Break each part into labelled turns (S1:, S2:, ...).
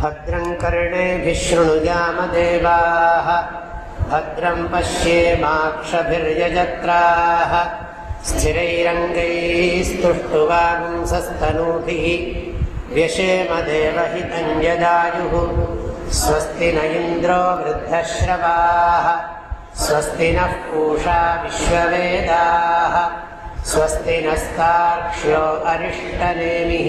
S1: भद्रं कर्णेभिः शृणुयामदेवाः भद्रं पश्येमाक्षभिर्यजत्राः स्थिरैरङ्गैस्तुष्टुवागुंसस्तनूभिः व्यशेमदेवहितं यदायुः स्वस्ति न इन्द्रो वृद्धश्रवाः स्वस्ति नः पूषा विश्ववेदाः स्वस्ति नस्ताक्ष्यो अरिष्टनेमिः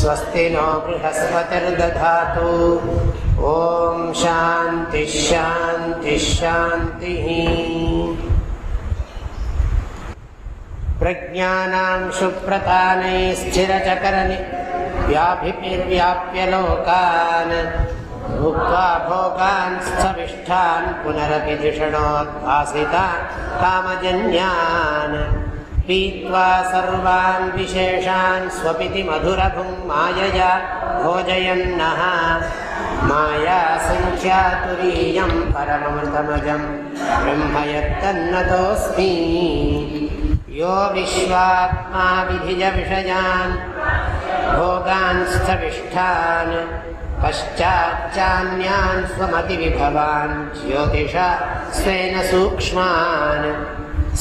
S1: स्वस्ति नो बृहस्पतिर्दधातु ॐ शान्तिश्शान्तिश्शान्तिः प्रज्ञानां सुप्रतानैश्चिरचकरनि व्याभिर्व्याप्य लोकान् भुक्त्वा भोगान् पुनरपि धिषणोद्भासितान् कामजन्यान् पीत्वा सर्वान् विशेषान् स्वपिति मधुरभुं मायया भोजयन्नः माया सङ्ख्यातुरीयं परममृतमजं ब्रह्म यत्तन्नतोऽस्मि यो विश्वात्मा विधिजविषयान् भोगान्स्थविष्ठान् पश्चाच्चान्यान् स्वमतिविभवान् ज्योतिषा स्वेन सूक्ष्मान्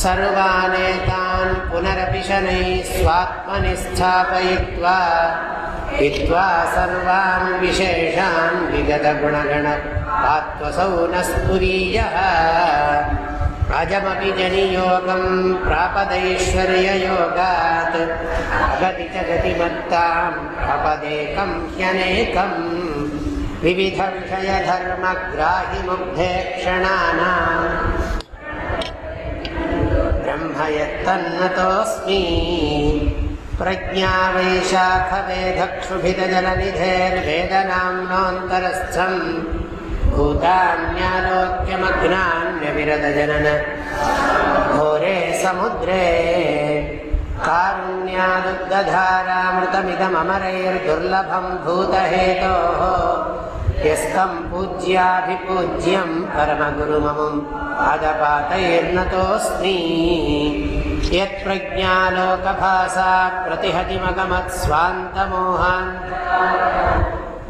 S1: सर्वानेतान् पुनरपि शनैः स्वात्मनि स्थापयित्वा हित्वा सर्वान् विशेषान् विगतगुणगणपात्वसौ न स्फुरीयः अजमपि जनियोगं प्रापदैश्वर्ययोगात् अगति च गतिमत्तां प्रपदेकं ह्यनेकम् विविधविषयधर्मग्राहिमुग्धे क्षणानाम् ब्रह्म यत्तन्नतोऽस्मि भूतान्यालोक्यमग्नान्यविरदजनन। घोरे समुद्रे कारुण्यादुग्धारामृतमिदमरेर्दुर्लभं भूतहेतोः। यस्तं पूज्याभिपूज्यं परमगुरुममुं पादपातैर्नतोऽस्मि। यत्प्रज्ञालोकभासा प्रतिहतिमगमत्स्वान्तमोहान्।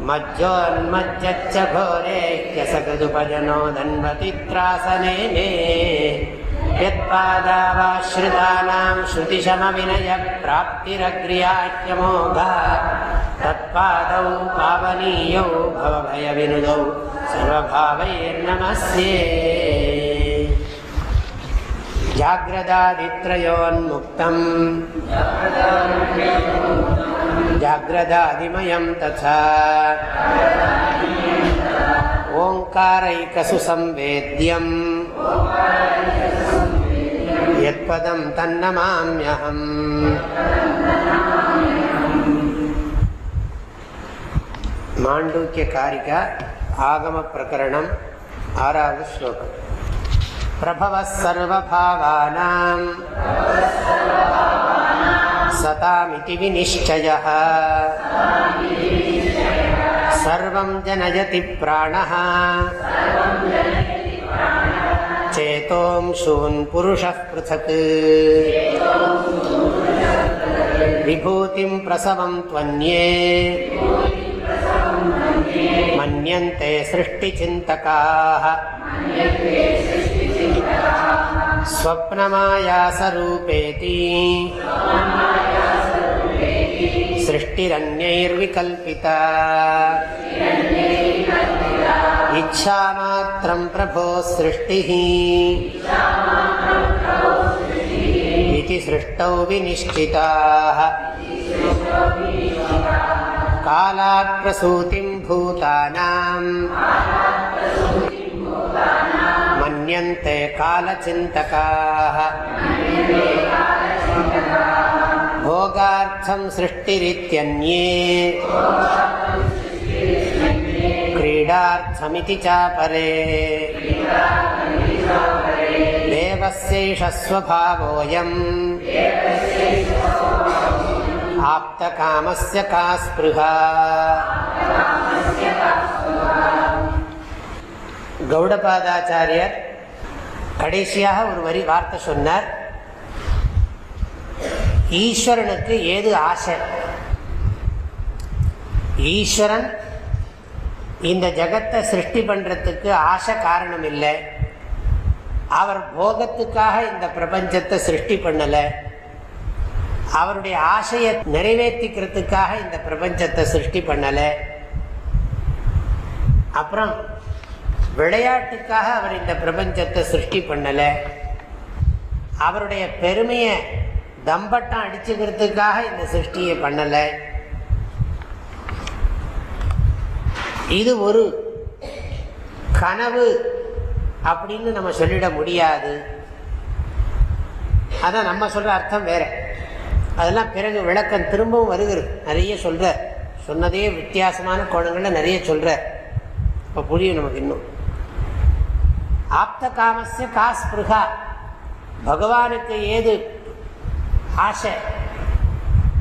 S1: मज्जोन्मज्जच्च घोरे ह्यसकृदुपजनो दन्वतित्रासने मे यत्पादावाश्रितानां श्रुतिशमविनयप्राप्तिरग्र्याह्यमोघा तत्पादौ पावनीयौ भवभयविनुदौ सर्वभावैर्नमस्ये जाग्रदादित्रयोन्मुक्तम् जाग्रदादिमयं तथा ओङ्कारैकसु संवेद्यम् यत्पदं तन्नमाम्यहम् माण्डूक्यकारिका आगमप्रकरणम् आरावद् श्लोकम् प्रभवः सर्वभावानाम् सतामिति विनिश्चयः सर्वं जनयति प्राणः चेतोंशून् पुरुषः पृथक् विभूतिं प्रसवं त्वन्ये मन्यन्ते सृष्टिचिन्तकाः स्वप्नमायासरूपेति सृष्टिरन्यैर्विकल्पिता इच्छामात्रं प्रभो सृष्टिः इति सृष्टौ विनिश्चिताः कालात् प्रसूतिं भूतानाम् मन्यन्ते कालचिन्तकाः भोगार्थं सृष्टिरित्यन्ये क्रीडार्थमिति चापरे देवस्यैष स्वभावोऽयम् आप्तकामस्य का स्पृहा கௌடபாதாச்சாரியர் கடைசியாக ஒரு வரி வார்த்தை சொன்னார் ஈஸ்வரனுக்கு ஏது ஆசை ஈஸ்வரன் இந்த ஜகத்தை சிருஷ்டி பண்ணுறதுக்கு ஆசை காரணம் இல்லை. அவர் போகத்துக்காக இந்த பிரபஞ்சத்தை சிருஷ்டி பண்ணலை. அவருடைய ஆசையை நிறைவேற்றிக்கிறதுக்காக இந்த பிரபஞ்சத்தை சிருஷ்டி பண்ணலை. அப்புறம் விளையாட்டுக்காக அவர் இந்த பிரபஞ்சத்தை சிருஷ்டி பண்ணலை. அவருடைய பெருமையை தம்பட்டம் அடிச்சுக்கிறதுக்காக இந்த சிருஷ்டியை பண்ணலை. இது ஒரு கனவு அப்படின்னு நம்ம சொல்லிட முடியாது. அதான் நம்ம சொல்ற அர்த்தம் வேற. அதெல்லாம் பிறகு விளக்கம் திரும்பவும் வருகிறது. நிறைய சொல்ற. சொன்னதே வித்தியாசமான கோணங்கள்ல நிறைய சொல்ற. இப்போ புரியும் நமக்கு இன்னும். ஆப்த காமசிய காஸ்பிருகா. பகவானுக்கு ஏது? ஆசை.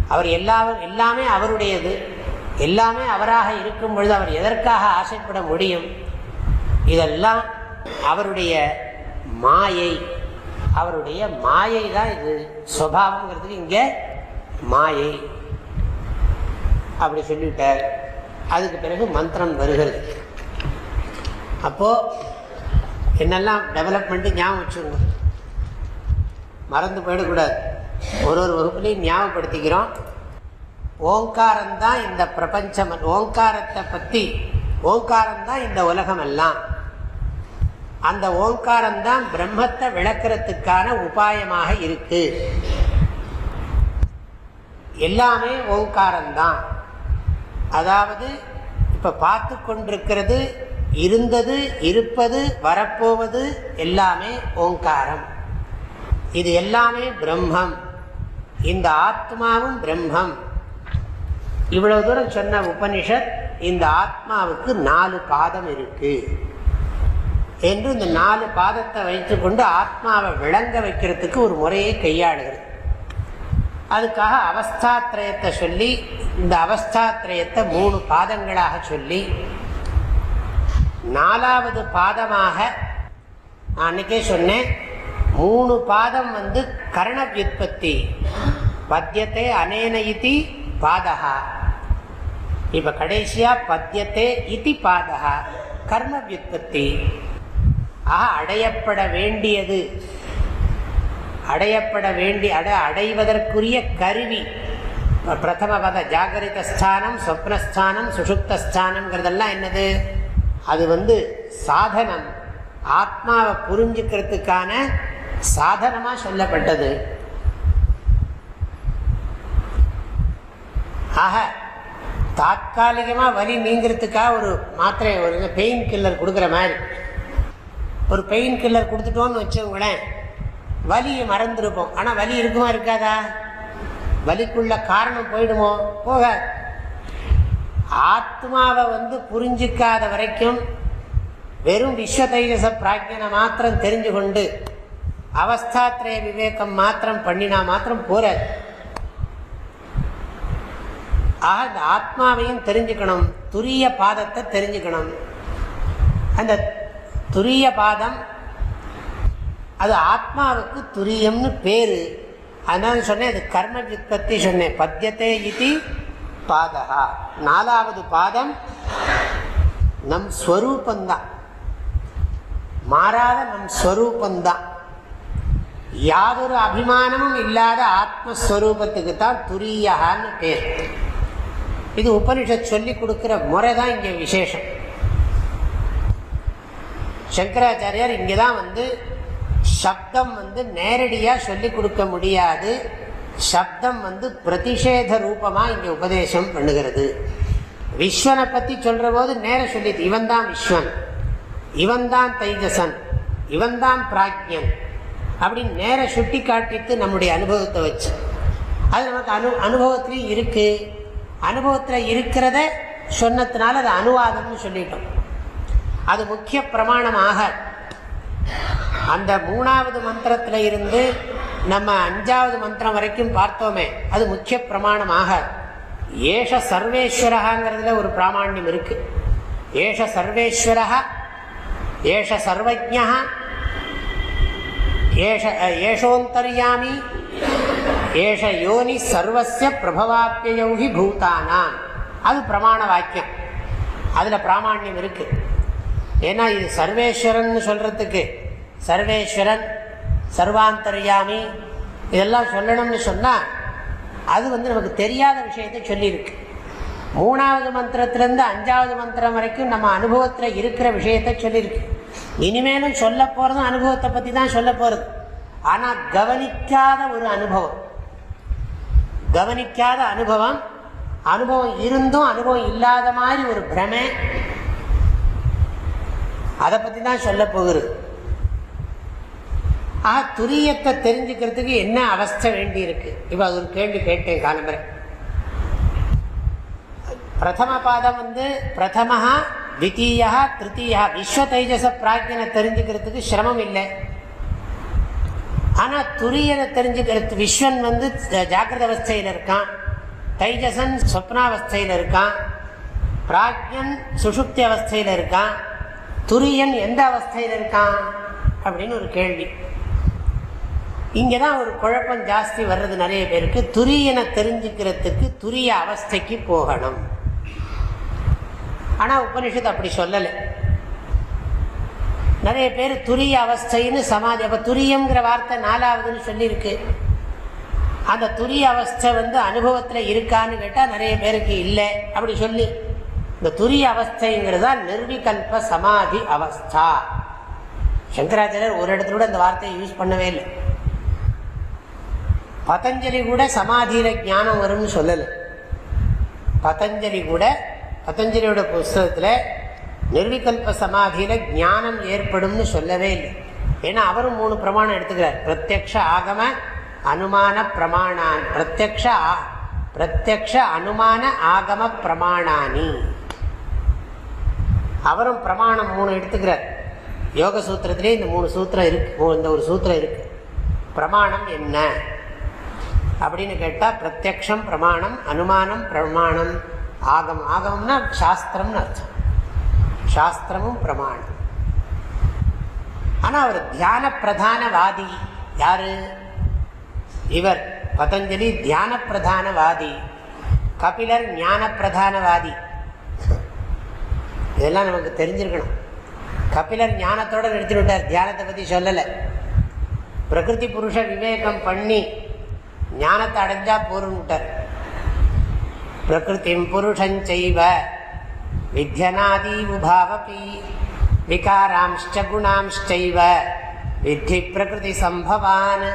S1: அவர் எல்லா எல்லாமே அவருடையது. எல்லாமே அவராக இருக்கும் பொழுது அவர் எதற்காக ஆசைப்பட முடியும்? இதெல்லாம் அவருடைய மாயை. அவருடைய மாயை தான் இது. சுவாவங்கிறதுக்கு இங்கே மாயை. அப்படி சொல்லிவிட்டார். அதுக்கு பிறகு மந்திரம் வருகிறது. அப்போ என்னெல்லாம் டெவலப்மெண்ட்டு ஞாபகம் வச்சுக்கணும் மறந்து போயிடக்கூடாது. ஒரு ஒரு வகுப்புலையும் ஞாபகப்படுத்திக்கிறோம். ஓங்காரம்தான் இந்த பிரபஞ்சம் ஓங்காரத்தை பற்றி ஓங்காரம்தான் இந்த உலகம் எல்லாம் அந்த ஓங்காரம்தான் பிரம்மத்தை விளக்கிறதுக்கான உபாயமாக இருக்கு. எல்லாமே ஓங்காரம்தான். அதாவது இப்போ பார்த்து கொண்டிருக்கிறது இருந்தது இருப்பது வரப்போவது எல்லாமே ஓங்காரம். இது எல்லாமே பிரம்மம். இந்த ஆத்மாவும் பிரம்மம். இவ்வளவு தூரம் சொன்ன உபனிஷத் இந்த ஆத்மாவுக்கு நாலு பாதம் இருக்கு. என்று இந்த நாலு பாதத்தை வைத்துக்கொண்டு ஆத்மாவை விளங்க வைக்கிறதுக்கு ஒரு முறையை கையாளுகிறது. அதுக்காக அவஸ்தாத்திரயத்தை சொல்லி இந்த அவஸ்தாத்திரயத்தை மூணு பாதங்களாக சொல்லி நாலாவது பாதமாக நான் அன்னைக்கே சொன்னேன் மூணு பாதம் வந்து கரண வியுற்பத்தி பத்தியத்தை அனேன பாதகா இப்ப கடைசியா பத்தியத்தை இத்தி பாதகா கர்ம வியுற்பத்தி ஆக அடையப்பட வேண்டியது. அடையப்பட வேண்டி அட அடைவதற்குரிய கருவி. பிரதம பத ஜாகரித ஸ்தானம் சொப்னஸ்தானம் சுஷுப்தஸ்தானம்ங்கிறதெல்லாம் என்னது? அது வந்து சாதனம். ஆத்மாவை புரிஞ்சுக்கிறதுக்கான சாதனமா சொல்லப்பட்டது. ஆக தாற்காலிகமாக வலி நீங்கிறதுக்காக ஒரு மாத்திரை ஒரு பெயின் கில்லர் கொடுக்குற மாதிரி. ஒரு பெயின் கில்லர் கொடுத்துட்டோன்னு வச்சுக்கோங்களேன் வலியை மறந்துருப்போம். ஆனால் வலி இருக்குமா இருக்காதா? வலிக்குள்ள காரணம் போயிடுமோ? போக ஆத்மாவை வந்து புரிஞ்சிக்காத வரைக்கும் வெறும் விஸ்வ தைஜச பிராஜனை மாத்திரம் தெரிஞ்சு கொண்டு அவஸ்தாத்திரய விவேகம் மாத்திரம் பண்ணினா மாத்திரம் போறாது. ஆக இந்த ஆத்மாவையும் தெரிஞ்சுக்கணும். துரிய பாதத்தை தெரிஞ்சுக்கணும். அந்த துரிய பாதம் அது ஆத்மாவுக்கு துரியம்னு பேர். அதனால சொன்னேன் அது கர்ம விற்பத்தி சொன்னேன். பத்தியத்தை இது பாதகா நாலாவது பாதம் நம் ஸ்வரூபந்தான். மாறாத நம் ஸ்வரூபந்தான். யாதொரு அபிமானமும் இல்லாத ஆத்மஸ்வரூபத்துக்கு தான் துரியகான்னு பேர். இது உபனிஷத் சொல்லி கொடுக்கிற முறை தான் இங்கே விசேஷம். சங்கராச்சாரியார் இங்கே தான் வந்து சப்தம் வந்து நேரடியாக சொல்லிக் கொடுக்க முடியாது. சப்தம் வந்து பிரதிஷேத ரூபமாக இங்கே உபதேசம் பண்ணுகிறது. விஸ்வனை பற்றி சொல்கிற போது நேர சொல்லி இவன் தான் விஸ்வன் இவன் தான் தைஜசன் இவன் தான் பிராஜ்யன் அப்படின்னு நேர சுட்டி காட்டிட்டு நம்முடைய அனுபவத்தை வச்சு. அது நமக்கு அனு அனுபவத்திலையும் இருக்குது அனுபவத்தில் இருக்கிறத சொன்னதுனால அது அனுவாதம்னு சொல்லிட்டோம். அது முக்கிய பிரமாணமாக. அந்த மூணாவது மந்திரத்தில் இருந்து நம்ம அஞ்சாவது மந்திரம் வரைக்கும் பார்த்தோமே அது முக்கிய பிரமாணமாக. ஏஷ சர்வேஸ்வரகாங்கிறதுல ஒரு பிராமாண்யம் இருக்கு. ஏஷ சர்வேஸ்வரா ஏஷ சர்வஜா ஏஷ ஏஷோந்தர்யாமி ஏஷ யோனி சர்வசிய பிரபவாப்பியௌகி பூதானாம் அது பிரமாண வாக்கியம். அதில் பிராமாண்யம் இருக்கு. ஏன்னா இது சர்வேஸ்வரன் சொல்றதுக்கு சர்வேஸ்வரன் சர்வாந்தர்யாமி இதெல்லாம் சொல்லணும்னு சொன்னால் அது வந்து நமக்கு தெரியாத விஷயத்தை சொல்லியிருக்கு. மூணாவது மந்திரத்திலேருந்து அஞ்சாவது மந்திரம் வரைக்கும் நம்ம அனுபவத்தில் இருக்கிற விஷயத்த சொல்லியிருக்கு. இனிமேலும் சொல்ல போகிறதும் அனுபவத்தை பற்றி தான் சொல்ல போகிறது ஆனால் கவனிக்காத ஒரு அனுபவம். கவனிக்காத அனுபவம். அனுபவம் இருந்தும் அனுபவம் இல்லாத மாதிரி ஒரு பிரமை. அதை பற்றி தான் சொல்ல போகிறது ஆக துரியத்தை தெரிஞ்சுக்கிறதுக்கு என்ன அவஸ்தை வேண்டி இருக்கு? இப்போ அது ஒரு கேள்வி கேட்டேன் காலம்பரை பிரதம பாதம் வந்து பிரதமஹா தித்தீயா திருத்தீயா விஸ்வ தைஜச பிராஜனை தெரிஞ்சுக்கிறதுக்கு சிரமம் இல்லை. ஆனால் துரியனை தெரிஞ்சுக்கிறது விஸ்வன் வந்து ஜாக்கிரத அவஸ்தையில் இருக்கான். தைஜசன் சொப்னாவஸ்தையில் இருக்கான். பிராக்யன் சுசுப்தி அவஸ்தையில் இருக்கான். துரியன் எந்த அவஸ்தையில் இருக்கான்? அப்படின்னு ஒரு கேள்வி. இங்கே தான் ஒரு குழப்பம் ஜாஸ்தி வர்றது நிறைய பேருக்கு. துரியனை தெரிஞ்சுக்கிறதுக்கு துரிய அவஸ்தைக்கு போகணும். ஆனால் உபனிஷத்து அப்படி சொல்லலை. நிறைய பேர் துரிய அவஸ்தைன்னு சமாதி அப்போ துரியங்கிற வார்த்தை நாலாவதுன்னு சொல்லியிருக்கு. அந்த துரிய அவஸ்தை வந்து அனுபவத்தில் இருக்கான்னு கேட்டால் நிறைய பேருக்கு இல்லை அப்படி சொல்லி. இந்த துரிய அவஸ்தைங்கிறதா நிர்விகல்ப சமாதி அவஸ்தா. சங்கராச்சாரியர் ஒரு இடத்துல கூட இந்த வார்த்தையை யூஸ் பண்ணவே இல்லை. பதஞ்சலி கூட சமாதியில ஞானம் வரும்னு சொல்லலை. பதஞ்சலி கூட பதஞ்சலியோட புஸ்தகத்தில் நிர்விகல்ப சமாதியில ஞானம் ஏற்படும்னு சொல்லவே இல்லை. ஏன்னா அவரும் மூணு பிரமாணம் எடுத்துக்கிறார். பிரத்யக்ஷ ஆகம அனுமான பிரமாணான் பிரத்யக்ஷ பிரத்யக்ஷ அனுமான ஆகம பிரமாணானி அவரும் பிரமாணம் மூணு எடுத்துக்கிறார். யோக சூத்திரத்திலே இந்த மூணு சூத்திரம் இருக்கு. இந்த ஒரு சூத்திரம் இருக்கு. பிரமாணம் என்ன? அப்படின்னு கேட்டால் பிரத்யக்ஷம் பிரமாணம் அனுமானம் பிரமாணம் ஆகம் ஆகம்னா சாஸ்திரம்னு அர்த்தம். சாஸ்திரமும் பிரமாணம் ஆனால் அவர் தியான பிரதானவாதி யாரு இவர் பதஞ்சலி தியான பிரதானவாதி கபிலர் ஞான பிரதானவாதி இதெல்லாம் நமக்கு தெரிஞ்சிருக்கணும். கபிலர் ஞானத்தோடு நிறுத்தி விட்டார் தியானத்தை பற்றி சொல்லலை. பிரகிருதி புருஷ விவேகம் பண்ணி ஞானத்தை அடைஞ்சா போருன்ட்டார் பிரகிருதிம் புருஷஞ்சைவ வித்தியநாதீவுபாவபி விகாராம்ச்ச குணாம்ச்சைவ வித்தி பிரகிருதி சம்பவான்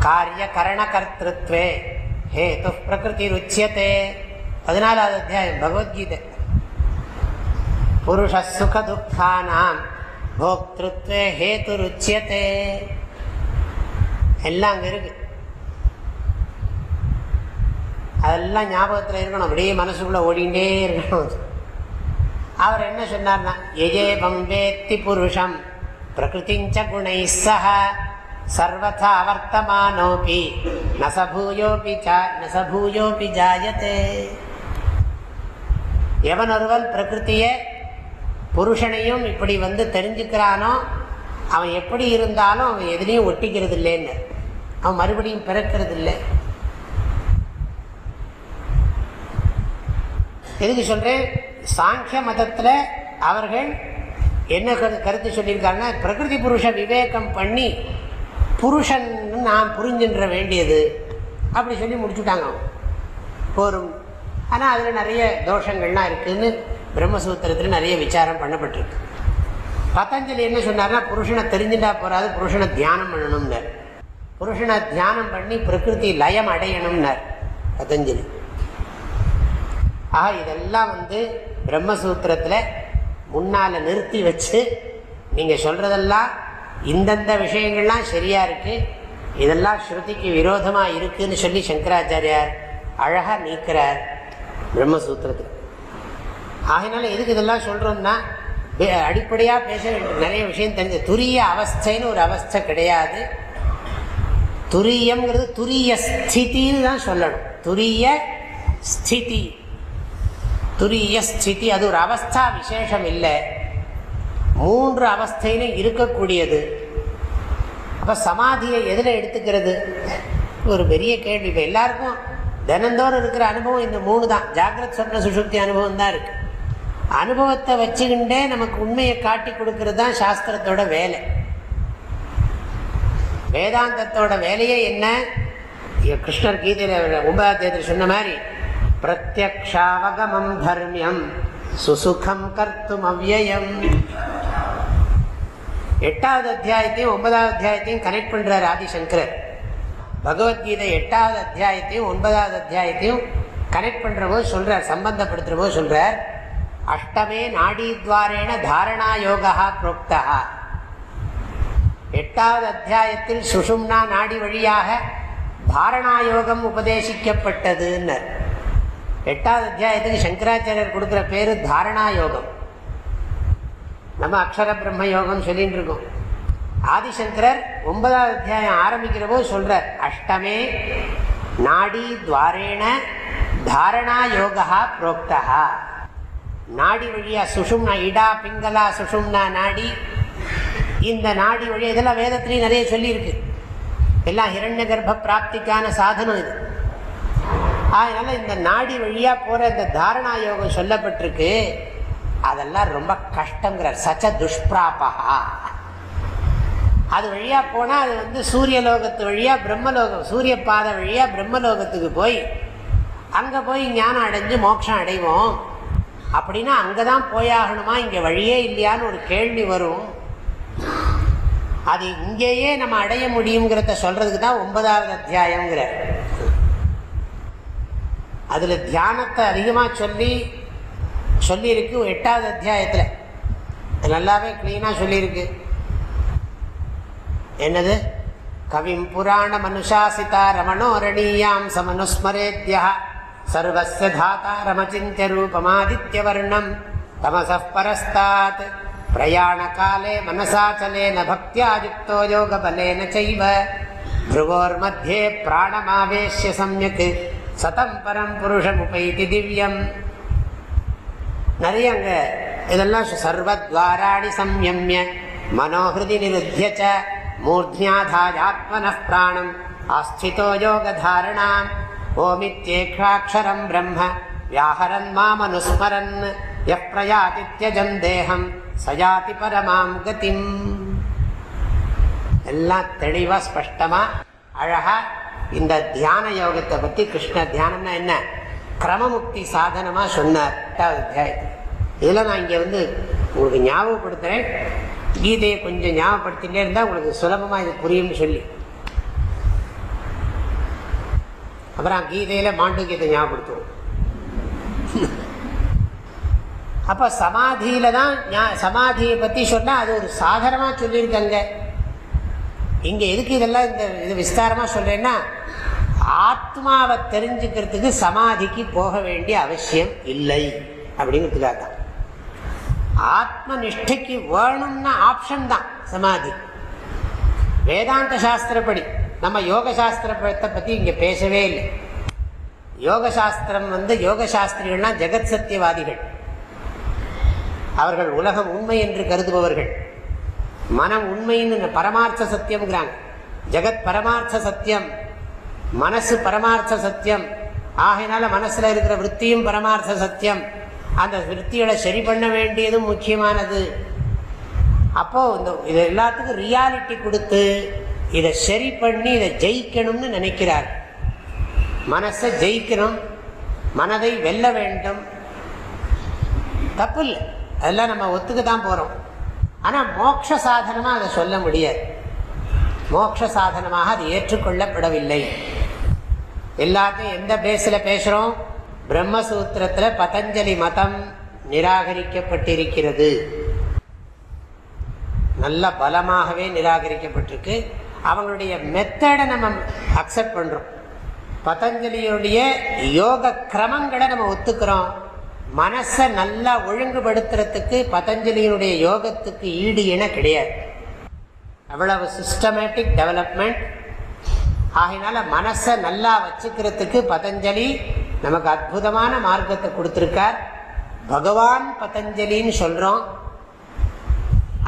S1: காரிய கரணகர்த்திருவே ஹேது பிரகிருதி ருச்சியத்தே பதினாலாவது அத்தியாயம் பகவத்கீதை புருஷ சுக துக்கானாம் போக்திருத்வே ஹேத்து ருச்சியத்தே எல்லாம் அங்கே இருக்கு அதெல்லாம் ஞாபகத்தில் இருக்கணும் அப்படியே மனசுக்குள்ளே ஓடிண்டே இருக்கணும் அவர் என்ன சொன்னார்னா எஜேபம் வேத்தி புருஷம் பிரகிருதிஞ்ச குணை சக சர்வதா வர்த்தமானோபி நசபூயோபி நசபூயோபி ஜாயத்தே எவன் ஒருவன் பிரகிருத்திய புருஷனையும் இப்படி வந்து தெரிஞ்சுக்கிறானோ அவன் எப்படி இருந்தாலும் அவன் எதுலேயும் ஒட்டிக்கிறது இல்லைன்னு அவன் மறுபடியும் பிறக்கிறது இல்லை எதுக்கு சொல்கிறேன் சாங்கிய மதத்தில் அவர்கள் என்ன கரு கருத்து சொல்லியிருக்காருன்னா பிரகிருதி புருஷ விவேகம் பண்ணி புருஷன் நான் புரிஞ்சின்ற வேண்டியது அப்படி சொல்லி முடிச்சுட்டாங்க போரும். ஆனால் அதில் நிறைய தோஷங்கள்லாம் இருக்குதுன்னு பிரம்மசூத்திரத்தில் நிறைய விசாரம் பண்ணப்பட்டிருக்கு. பதஞ்சலி என்ன சொன்னார்னா புருஷனை தெரிஞ்சுட்டா போகாது புருஷனை தியானம் பண்ணணும்னார். புருஷனை தியானம் பண்ணி பிரகிருதி லயம் அடையணும்னார் பதஞ்சலி. ஆக இதெல்லாம் வந்து பிரம்மசூத்திரத்தில் முன்னால் நிறுத்தி வச்சு நீங்கள் சொல்கிறதெல்லாம் இந்தந்த விஷயங்கள்லாம் சரியாக இருக்குது இதெல்லாம் ஸ்ருதிக்கு விரோதமாக இருக்குதுன்னு சொல்லி சங்கராச்சாரியார் அழகாக நீக்கிறார் பிரம்மசூத்திரத்தில். ஆகினால எதுக்கு இதெல்லாம் சொல்கிறோம்னா அடிப்படையாக பேச நிறைய விஷயம் தெரிஞ்ச துரிய அவஸ்தைன்னு ஒரு அவஸ்தை கிடையாது. துரியம்ங்கிறது துரிய ஸ்திதின்னு தான் சொல்லணும். துரிய ஸ்திதி. துரிய ஸ்திதி அது ஒரு அவஸ்தா விசேஷம் இல்லை மூன்று அவஸ்தையிலும் இருக்கக்கூடியது. அப்போ சமாதியை எதில் எடுத்துக்கிறது? ஒரு பெரிய கேள்வி. இப்போ எல்லாருக்கும் தினந்தோறும் இருக்கிற அனுபவம் இந்த மூணு தான். ஜாகிரத் சொன்ன சுசுப்தி அனுபவம் தான் இருக்கு. அனுபவத்தை வச்சுக்கிண்டே நமக்கு உண்மையை காட்டி கொடுக்கறது தான் சாஸ்திரத்தோட வேலை. வேதாந்தத்தோட வேலையே என்ன? கிருஷ்ணர் கீதையில் ஒன்பதாம் சொன்ன மாதிரி பிரத்யக்ஷாவகமம் தர்மியம் சுசுகம் கர்த்தும் அவ்வயம் எட்டாவது அத்தியாயத்தையும் ஒன்பதாவது அத்தியாயத்தையும் கனெக்ட் பண்றார் ஆதிசங்கரர். பகவத்கீதை எட்டாவது அத்தியாயத்தையும் ஒன்பதாவது அத்தியாயத்தையும் கனெக்ட் பண்ற போது சொல்றார் சம்பந்தப்படுத்துற போது சொல்றார் அஷ்டமே நாடித்வாரேன தாரணா யோகா புரோக்தா எட்டாவது அத்தியாயத்தில் சுஷும்னா நாடி வழியாக தாரணா யோகம் உபதேசிக்கப்பட்டதுன்னு எட்டாவது அத்தியாயத்துக்கு சங்கராச்சாரியர் கொடுக்குற பேரு தாரணா யோகம் நம்ம அக்ஷர பிரம்ம யோகம் சொல்லிட்டு இருக்கோம். ஆதிசங்கரர் ஒன்பதாவது அத்தியாயம் ஆரம்பிக்கிற போது சொல்றார் அஷ்டமே நாடி துவாரேன தாரணா யோகா புரோக்தா நாடி வழியா சுஷும்னா இடா பிங்களா சுஷும்னா நாடி. இந்த நாடி வழி இதெல்லாம் வேதத்திலையும் நிறைய சொல்லியிருக்கு. எல்லாம் ஹிரண்ய கர்ப்ப பிராப்திக்கான சாதனம் இது. அதனால இந்த நாடி வழியா போற இந்த தாரணா யோகம் சொல்லப்பட்டிருக்கு. அதெல்லாம் ரொம்ப கஷ்டங்கிறார். சச்ச துஷ்பிராபகா. அது வழியா போனா அது வந்து சூரிய லோகத்து வழியா பிரம்மலோகம் சூரிய பாதை வழியா பிரம்மலோகத்துக்கு போய் அங்க போய் ஞானம் அடைஞ்சு மோட்சம் அடைவோம். அப்படின்னா அங்கதான் போயாகணுமா? இங்க வழியே இல்லையான்னு ஒரு கேள்வி வரும். அது இங்கேயே நம்ம அடைய முடியுங்கிறத சொல்றதுக்கு தான் ஒன்பதாவது அத்தியாயங்கிற அதுல தியானத்தை அதிகமா சொல்லி சொல்லியிருக்கு எட்டாவது அத்தியாயத்தில் நல்லாவே கிளீனா சொல்லியிருக்கு என்னது கவிம் புராண மனுஷாசிதா ரமணோரணீயாம் சமனுஸ்மரேத்யா சர்வஸ்ய தாத்தாரமச்சிந்திய ரூபமாதித்யவர்ணம் தமசः பரஸ்தாத் பிரயாணகாலே மனசாச்சலேன பக்தியாயுக்தோ யோகபலேன செய்வ ध्रुवोर्मध्ये प्राणमावेश्य सम्यक् சதம் பரம் புருஷம் புருஷமுபைதி திவ்யம். நிறைய அங்க இதெல்லாம் சர்வத்வாராணி சம்யமிய. மனோஹிருதி நிருத்திய மூர்த்தியாதாயாத்மன பிராணம். ஆஸ்திதோ யோகதாரணாம். ஓமித்யேஷாட்சரம் பிரம்ம. வியாஹரன் மாமனுஸ்மரன். எப்ரயாதித்யஜம் தேகம் சயாதி பரமாம் கதிம். எல்லாம் தெளிவா ஸ்பஷ்டமா அழகா இந்த தியான யோகத்தை பற்றி கிருஷ்ண தியானம்னா என்ன? கிரமமுக்தி சாதனமாக சொன்னார். எட்டாவது அத்தியாயத்தில் இதில் நான் இங்கே வந்து உங்களுக்கு ஞாபகப்படுத்துகிறேன் கீதையை கொஞ்சம் ஞாபகப்படுத்திட்டே இருந்தால் உங்களுக்கு சுலபமாக இது புரியும்னு சொல்லி. அப்புறம் கீதையில் மாண்டு கீதை ஞாபகப்படுத்துவோம். அப்போ சமாதியில் தான் சமாதியை பற்றி சொன்னால் அது ஒரு சாதனமாக சொல்லியிருக்காங்க. இங்க எதுக்கு இதெல்லாம் இந்த இது விஸ்தாரமா சொல்றேன்னா ஆத்மாவை தெரிஞ்சுக்கிறதுக்கு சமாதிக்கு போக வேண்டிய அவசியம் இல்லை அப்படிங்கிறதுக்காக தான். ஆத்ம நிஷ்டைக்கு வேணும்னா ஆப்ஷன் தான் சமாதி. வேதாந்த சாஸ்திரப்படி நம்ம யோக சாஸ்திரத்தை பத்தி இங்க பேசவே இல்லை. யோக சாஸ்திரம் வந்து யோக சாஸ்திரிகள்னா ஜெகத் சத்தியவாதிகள். அவர்கள் உலகம் உண்மை என்று கருதுபவர்கள். மனம் உண்மைன்னு பரமார்த்த சத்தியம்ங்கிறாங்க. ஜெகத் பரமார்த்த சத்தியம் மனசு பரமார்த்த சத்தியம் ஆகையினால மனசுல இருக்கிற விற்த்தியும் பரமார்த்த சத்தியம். அந்த விற்த்திகளை சரி பண்ண வேண்டியதும் முக்கியமானது. அப்போ இந்த இது எல்லாத்துக்கும் ரியாலிட்டி கொடுத்து இதை சரி பண்ணி இதை ஜெயிக்கணும்னு நினைக்கிறார். மனசை ஜெயிக்கணும் மனதை வெல்ல வேண்டும். தப்பு இல்லை அதெல்லாம் நம்ம ஒத்துக்க தான் போறோம். ஆனால் மோட்ச சாதனமாக அதை சொல்ல முடியாது. மோட்ச சாதனமாக அது ஏற்றுக்கொள்ளப்படவில்லை. எல்லாத்தையும் எந்த பேஸில் பேசுகிறோம் பிரம்மசூத்திரத்தில் பதஞ்சலி மதம் நிராகரிக்கப்பட்டிருக்கிறது. நல்ல பலமாகவே நிராகரிக்கப்பட்டிருக்கு. அவங்களுடைய மெத்தடை நம்ம அக்செப்ட் பண்ணுறோம் பதஞ்சலியுடைய யோக கிரமங்களை நம்ம ஒத்துக்கிறோம். மனசை நல்லா ஒழுங்குபடுத்துறதுக்கு பதஞ்சலியினுடைய யோகத்துக்கு ஈடு என கிடையாது. அவ்வளவு சிஸ்டமேட்டிக் டெவலப்மெண்ட் ஆகினால மனசை நல்லா வச்சுக்கிறதுக்கு பதஞ்சலி நமக்கு அற்புதமான மார்க்கத்தை கொடுத்துருக்கார். பகவான் பதஞ்சலின்னு சொல்கிறோம்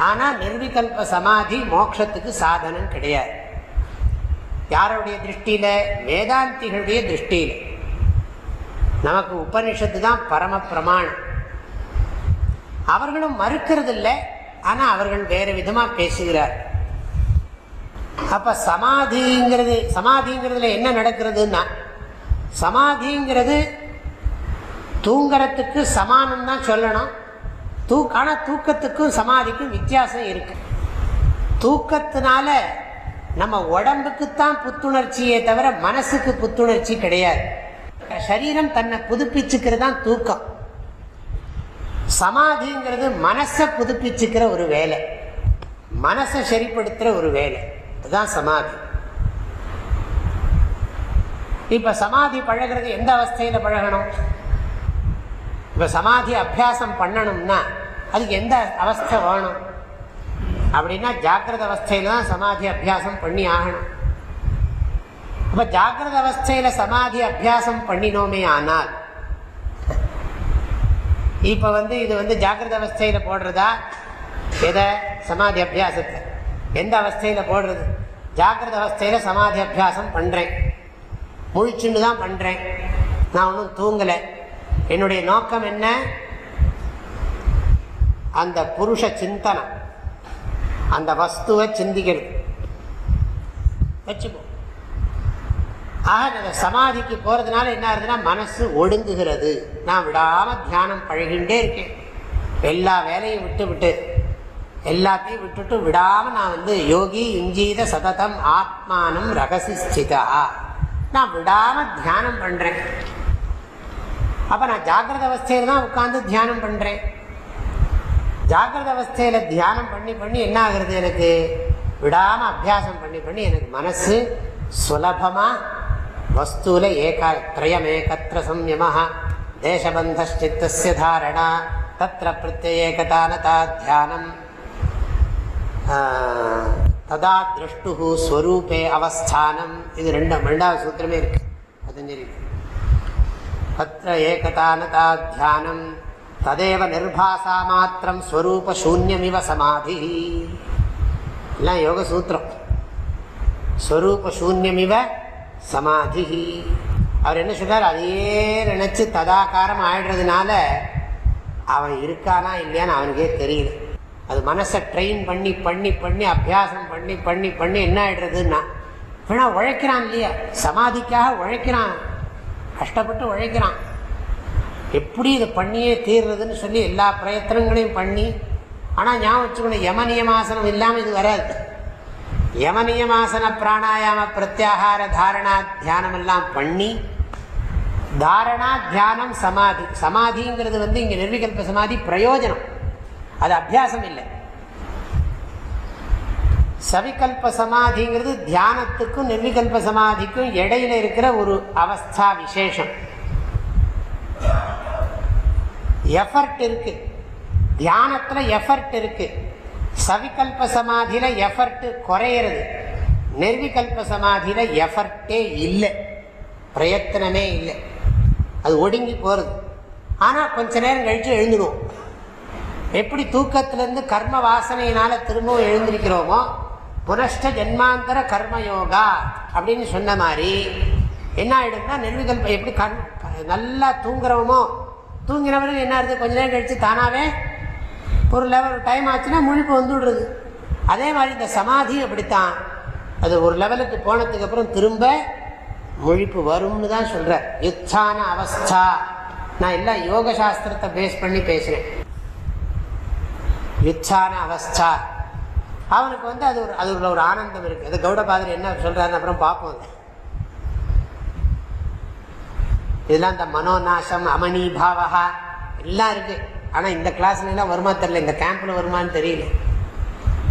S1: ஆனால் நிர்விகல்ப சமாதி மோட்சத்துக்கு சாதனம் கிடையாது. யாருடைய திருஷ்டியில்? வேதாந்திகளுடைய திருஷ்டியில். நமக்கு உபனிஷத்து தான் பரம பிரமாணம். அவர்களும் மறுக்கிறது இல்லை ஆனால் அவர்கள் வேறு விதமாக பேசுகிறார். அப்போ சமாதிங்கிறது சமாதிங்கிறதுல என்ன நடக்கிறதுன்னா சமாதிங்கிறது தூங்குறதுக்கு சமானம் தான் சொல்லணும். தூ ஆனால் தூக்கத்துக்கும் சமாதிக்கும் வித்தியாசம் இருக்கு. தூக்கத்தினால நம்ம உடம்புக்குத்தான் புத்துணர்ச்சியே தவிர மனசுக்கு புத்துணர்ச்சி கிடையாது. சரீரம் தன்னை புதுப்பிச்சுக்கிறது தான் தூக்கம். சமாதிங்கிறது மனசை புதுப்பிச்சுக்கிற ஒரு வேலை. மனசை சரிப்படுத்துகிற ஒரு வேலை. அதுதான் சமாதி. இப்ப சமாதி பழகிறது எந்த அவஸ்தையில பழகணும்? இப்ப சமாதி அபியாசம் பண்ணணும்னா அதுக்கு எந்த அவஸ்தை வேணும்? அப்படின்னா ஜாக்கிரத அவஸ்தையில தான் சமாதி அபியாசம் பண்ணி ஆகணும். அப்ப ஜாக்கிரத அவஸ்தையில சமாதி அபியாசம் பண்ணினோமே ஆனால் இப்ப வந்து இது வந்து ஜாக்கிரத அவஸ்தையில போடுறதா எதை சமாதி அபியாசத்தை எந்த அவஸ்தையில போடுறது ஜாக்கிரத அவஸ்தையில சமாதி அபியாசம் பண்றேன் முழிச்சுன்னு தான் பண்றேன் நான் ஒன்றும் தூங்கலை என்னுடைய நோக்கம் என்ன அந்த புருஷ சிந்தனம் அந்த வஸ்துவை சிந்திக்கிறது வச்சுப்போம் ஆக அந்த சமாதிக்கு போகிறதுனால என்ன ஆகுதுன்னா மனசு ஒடுங்குகிறது. நான் விடாமல் தியானம் பழகின்றே இருக்கேன். எல்லா வேலையும் விட்டு விட்டு எல்லாத்தையும் விட்டுட்டு விடாமல் நான் வந்து யோகி இஞ்சீத சததம் ஆத்மானம் ரகசிஸ்திதா நான் விடாமல் தியானம் பண்ணுறேன் அப்போ நான் ஜாகிரத அவஸ்தையில தான் உட்காந்து தியானம் பண்ணுறேன் ஜாகிரத அவஸ்தையில் தியானம் பண்ணி பண்ணி என்ன ஆகுறது எனக்கு? விடாமல் அபியாசம் பண்ணி பண்ணி எனக்கு மனசு சுலபமாக வஸ்தூல ஏகா திரயமேகத்திர சம்யம தேசபந்தச்சித்தஸ்ய தாரணா. தத்திர பிரத்யேகதானதா தியானம். ததா திருஷ்டு ஸ்வரூபே அவஸ்தானம். இது ரெண்டு ரெண்டாவது சூத்திரமே இருக்கு. பதஞ்சலி தத்திர ஏகதானதா தியானம். ததேவ நிர்பாசா மாத்திரம் ஸ்வரூப சூன்யமிவ சமாதி. எல்லாம் யோக சூத்திரம் ஸ்வரூப சூன்யமிவ சமாதி அவர் என்ன சொல்றார் அதையே நினைச்சு ததாகாரம் ஆயிடுறதுனால அவன் இருக்கானா இல்லையான்னு அவனுக்கே தெரியல. அது மனசை ட்ரெயின் பண்ணி பண்ணி பண்ணி அபியாசம் பண்ணி பண்ணி பண்ணி என்ன ஆயிடுறதுன்னா வேணா உழைக்கிறான் இல்லையா? சமாதிக்காக உழைக்கிறான். கஷ்டப்பட்டு உழைக்கிறான். எப்படி இதை பண்ணியே தீர்றதுன்னு சொல்லி எல்லா பிரயத்தனங்களையும் பண்ணி ஆனால் ஞாபகம் வச்சுக்கணும் யம நியமாசனம் இல்லாமல் இது வராது. யமநியமாசன பிராணாயாம பிரத்யாகார தாரணா தியானம் எல்லாம் பண்ணி தாரணா தியானம் சமாதி சமாதிங்கிறது வந்து இங்கே நிர்விகல்ப சமாதி பிரயோஜனம். அது அபியாசம் இல்லை. சவிகல்ப சமாதிங்கிறது தியானத்துக்கும் நிர்விகல்ப சமாதிக்கும் இடையில இருக்கிற ஒரு அவஸ்தா விசேஷம். எஃபர்ட் இருக்கு. தியானத்துல எஃபர்ட் இருக்கு. சவிகல்ப சமாதியில எஃபர்ட் குறையிறது. நிர்விகல்ப சமாதியில எஃபர்ட்டே இல்லை. பிரயத்தனமே இல்லை. அது ஒடுங்கி போறது. ஆனால் கொஞ்ச நேரம் கழிச்சு எழுந்துடுவோம் எப்படி தூக்கத்திலிருந்து கர்ம வாசனையினால திரும்பவும் எழுந்திருக்கிறோமோ புனஷ்ட ஜென்மாந்தர கர்மயோகா அப்படின்னு சொன்ன மாதிரி என்ன ஆயிடும்னா நிர்விகல்ப எப்படி கண் நல்லா தூங்குறோமோ தூங்கினவர்கள் என்ன ஆகுது? கொஞ்ச நேரம் கழிச்சு தானாவே ஒரு லெவல் டைம் ஆச்சுன்னா முழிப்பு வந்துடுறது அதே மாதிரி இந்த சமாதி அப்படித்தான். அது ஒரு லெவலுக்கு போனதுக்கு அப்புறம் திரும்ப முழிப்பு வரும்னு தான் சொல்ற. யுத்தான அவஸ்தா. நான் எல்லாம் யோக சாஸ்திரத்தை பேஸ் பண்ணி பேசுறேன். யுத்தான அவஸ்தா. அவனுக்கு வந்து அது ஒரு அது ஒரு ஆனந்தம் இருக்கு. அது கௌடபாதர் என்ன சொல்றாருன்னு அப்புறம் பார்ப்போம் இதெல்லாம் இந்த மனோநாசம் அமனி பாவகா எல்லாம் இருக்கு. ஆனால் இந்த கிளாஸ்லாம் வருமா தெரில இந்த கேம்பில் வருமானு தெரியல.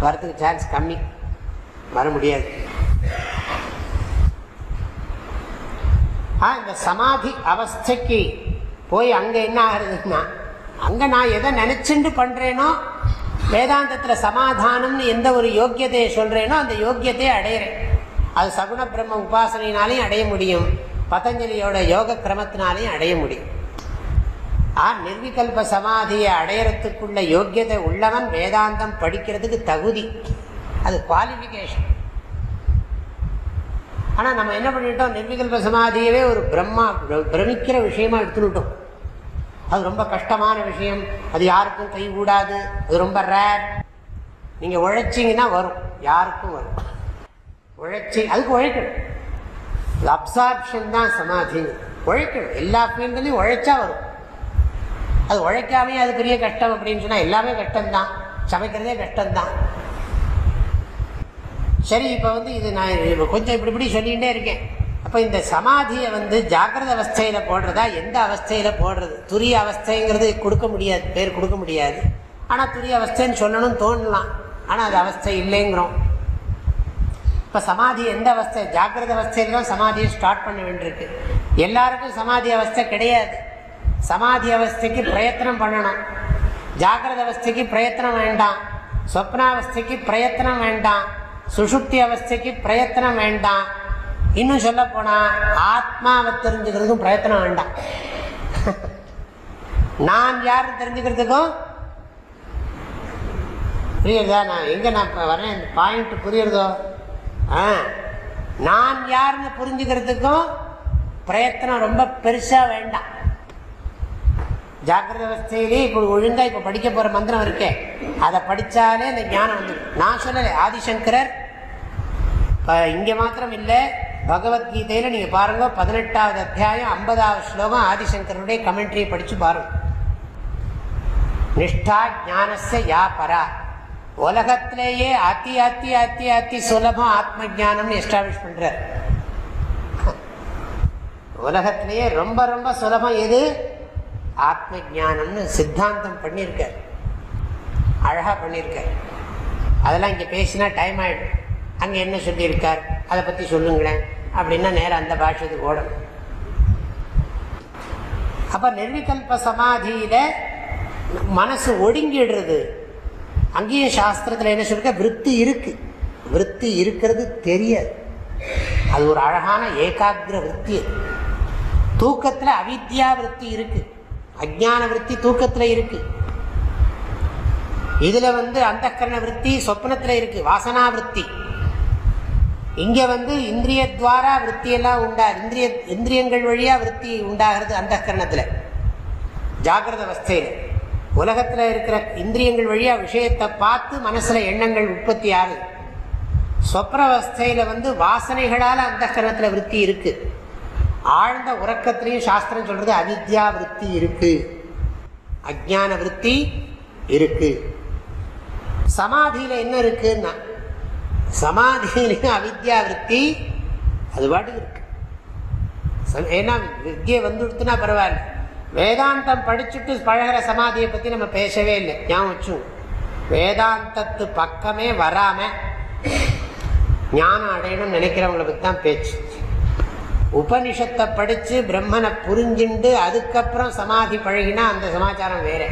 S1: வரத்துக்கு சான்ஸ் கம்மி. வர முடியாது. ஆ இந்த சமாதி அவஸ்தைக்கு போய் அங்கே என்ன ஆகுறதுன்னா அங்கே நான் எதை நினச்சிண்டு பண்ணுறேனோ வேதாந்தத்தில் சமாதானம்னு எந்த ஒரு யோக்கியத்தையை சொல்கிறேனோ அந்த யோக்கியத்தையே அடையிறேன். அது சகுண பிரம்ம உபாசனையினாலையும் அடைய முடியும். பதஞ்சலியோட யோக கிரமத்தினாலையும் அடைய முடியும். ஆ நிர்விகல்ப சமாதியை அடையறதுக்குள்ள யோக்கியதை உள்ளவன் வேதாந்தம் படிக்கிறதுக்கு தகுதி. அது குவாலிஃபிகேஷன் ஆனால் நம்ம என்ன பண்ணிட்டோம்? நிர்விகல்ப சமாதியவே ஒரு பிரம்மா பிரமிக்கிற விஷயமா எடுத்துட்டோம் அது ரொம்ப கஷ்டமான விஷயம். அது யாருக்கும் கை கூடாது. அது ரொம்ப ரேர் நீங்கள் உழைச்சிங்கன்னா வரும். யாருக்கும் வரும். உழைச்சி அதுக்கு உழைக்கணும். அப்சார்ப்ஷன் தான் சமாதி உழைக்கணும். எல்லா ஃபீல்டுலையும் உழைச்சா வரும். அது உழைக்காமே அது பெரிய கஷ்டம் அப்படின்னு சொன்னால் எல்லாமே கஷ்டம்தான் சமைக்கிறதே கஷ்டம்தான் சரி இப்போ வந்து இது நான் கொஞ்சம் இப்படி இப்படி சொல்லிகிட்டே இருக்கேன். அப்போ இந்த சமாதியை வந்து ஜாக்கிரத அவஸ்தையில் போடுறதா? எந்த அவஸ்தையில் போடுறது? துரிய அவஸ்தைங்கிறது கொடுக்க முடியாது பேர் கொடுக்க முடியாது. ஆனால் துரிய அவஸ்தைன்னு சொல்லணும்னு தோணலாம். ஆனால் அது அவஸ்தை இல்லைங்கிறோம். இப்போ சமாதி எந்த அவஸ்தை? ஜாக்கிரத அவஸ்தையில் தான் சமாதியை ஸ்டார்ட் பண்ண வேண்டியிருக்கு. எல்லாருக்கும் சமாதி அவஸ்தை கிடையாது. சமாதி அவஸ்தைக்கு பிரயத்தனம் பண்ணணும். ஜாக்கிரத அவஸ்தைக்கு பிரயத்தனம் வேண்டாம். சொப்னாவஸ்தைக்கு பிரயத்தனம் வேண்டாம். சுஷுப்தி அவஸ்தைக்கு பிரயத்தனம் வேண்டாம். இன்னும் சொல்ல போனா ஆத்மாவை தெரிஞ்சுக்கிறதுக்கும் பிரயத்தனம் வேண்டாம். நான் யாரு தெரிஞ்சுக்கிறதுக்கும்? புரியுறதா நான் எங்க நான் வரேன்? இந்த பாயிண்ட் புரியுறதோ? ஆ. நான் யாருன்னு புரிஞ்சுக்கிறதுக்கும் பிரயத்தனம் ரொம்ப பெருசா வேண்டாம். ஜாக்கிரத அவஸ்தையிலே இப்போ ஒழுங்கா இப்போ படிக்க போற மந்திரம் இருக்கே. அதை படிச்சாலே இந்த ஞானம் வந்துடும் நான் சொல்லலை ஆதிசங்கரர். இங்க மாத்திரம் இல்லை பகவத்கீதையில நீங்க பாருங்க பதினெட்டாவது அத்தியாயம் ஐம்பதாவது ஸ்லோகம் ஆதிசங்கருடைய கமெண்ட்ரியை படிச்சு பாருங்க. நிஷ்டா ஞானச யா பரா. உலகத்திலேயே அத்தி அத்தி அத்தி அத்தி சுலபம் ஆத்ம ஜானம்னு எஸ்டாப்ளிஷ் பண்ற உலகத்திலேயே ரொம்ப ரொம்ப சுலபம் எது? ஆத்ம ஜானம்னு சித்தாந்தம் பண்ணியிருக்கார். அழகாக பண்ணியிருக்கார். அதெல்லாம் இங்கே பேசினா டைம் ஆகிடும் அங்கே என்ன சொல்லியிருக்கார்? அதை பற்றி சொல்லுங்களேன். அப்படின்னா நேரம் அந்த பாஷத்துக்கு ஓடணும் அப்போ நிர்விகல்ப சமாதியில் மனசு ஒடுங்கிடுறது. அங்கேயும் சாஸ்திரத்தில் என்ன சொல்லிருக்க? விற்பி இருக்கு. விற்பி இருக்கிறது தெரியாது. அது ஒரு அழகான ஏகாகிர விற்பி தூக்கத்தில் அவித்யா விற்பி இருக்குது அஜான விற்பி தூக்கத்தில் இருக்கு. இதுல வந்து அந்த கரண விற்பி சொப்னத்தில் இருக்கு வாசனா விற்பி இங்க வந்து இந்திரிய துவாரா விற்த்தியெல்லாம் உண்டா இந்திரிய இந்திரியங்கள் வழியா விற்பி உண்டாகிறது அந்த கரணத்துல ஜாகிரத அவஸ்தையில். உலகத்துல இருக்கிற இந்திரியங்கள் வழியா விஷயத்தை பார்த்து மனசுல எண்ணங்கள் உற்பத்தி ஆகுது. சொப்னவஸ்தையில வந்து வாசனைகளால அந்த கரணத்துல விற்பி இருக்கு. ஆழ்ந்த உறக்கத்திலையும் சாஸ்திரம் சொல்றது அவித்யா விற்பி இருக்கு. அஜான விற்பி இருக்கு. சமாதியில என்ன இருக்குன்னா சமாதியிலையும் அவித்யா விற்பி அது பாட்டுக்கு இருக்கு. ஏன்னா வித்தியை வந்துடுத்துனா பரவாயில்ல. வேதாந்தம் படிச்சுட்டு பழகிற சமாதியை பற்றி நம்ம பேசவே இல்லை. ஞாபகம் வச்சும் வேதாந்தத்து பக்கமே வராம ஞானம் அடையணும்னு நினைக்கிறவங்களை பற்றி தான் பேச்சு. உபனிஷத்தை படித்து பிரம்மனை புரிஞ்சுண்டு அதுக்கப்புறம் சமாதி பழகினா அந்த சமாச்சாரம் வேறு.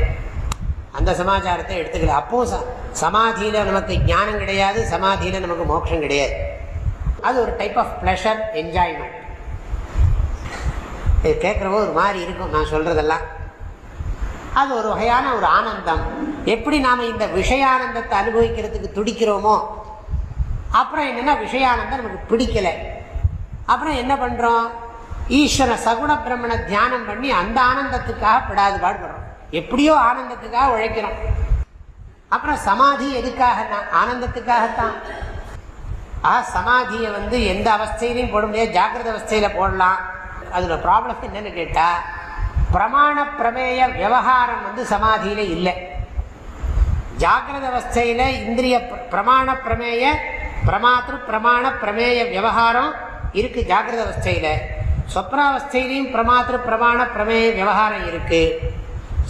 S1: அந்த சமாச்சாரத்தை எடுத்துக்கல. ச சமாதியில் நமக்கு ஞானம் கிடையாது சமாதியில் நமக்கு மோட்சம் கிடையாது. அது ஒரு டைப் ஆஃப் ப்ளஷர் என்ஜாய்மெண்ட் இது கேட்குறவோ ஒரு மாதிரி இருக்கும் நான் சொல்கிறதெல்லாம் அது ஒரு வகையான ஒரு ஆனந்தம். எப்படி நாம் இந்த விஷயானந்தத்தை அனுபவிக்கிறதுக்கு துடிக்கிறோமோ அப்புறம் என்னென்னா விஷயானந்தம் நமக்கு பிடிக்கலை. அப்புறம் என்ன பண்ணுறோம் ஈஸ்வர சகுண பிரம்மண தியானம் பண்ணி அந்த ஆனந்தத்துக்காக படாது பாடுபடுறோம். எப்படியோ ஆனந்தத்துக்காக உழைக்கிறோம். அப்புறம் சமாதி எதுக்காக ஆனந்தத்துக்காகத்தான். ஆ சமாதியை வந்து எந்த அவஸ்தையிலையும் போட முடியாது. ஜாக்கிரத அவஸ்தையில் போடலாம். அதில் ப்ராப்ளம் என்னன்னு கேட்டால் பிரமாண பிரமேய விவகாரம் வந்து சமாதியில் இல்லை. ஜாகிரத அவஸ்தையில் இந்திரிய பிரமாண பிரமேய பிரமாத்திரு பிரமாண பிரமேய விவகாரம் இருக்கு ஜாகிரத அவஸ்தையில. சொப்னாவஸ்தையிலையும் பிரமாத்திரு பிரமாண பிரமேய விவகாரம் இருக்கு.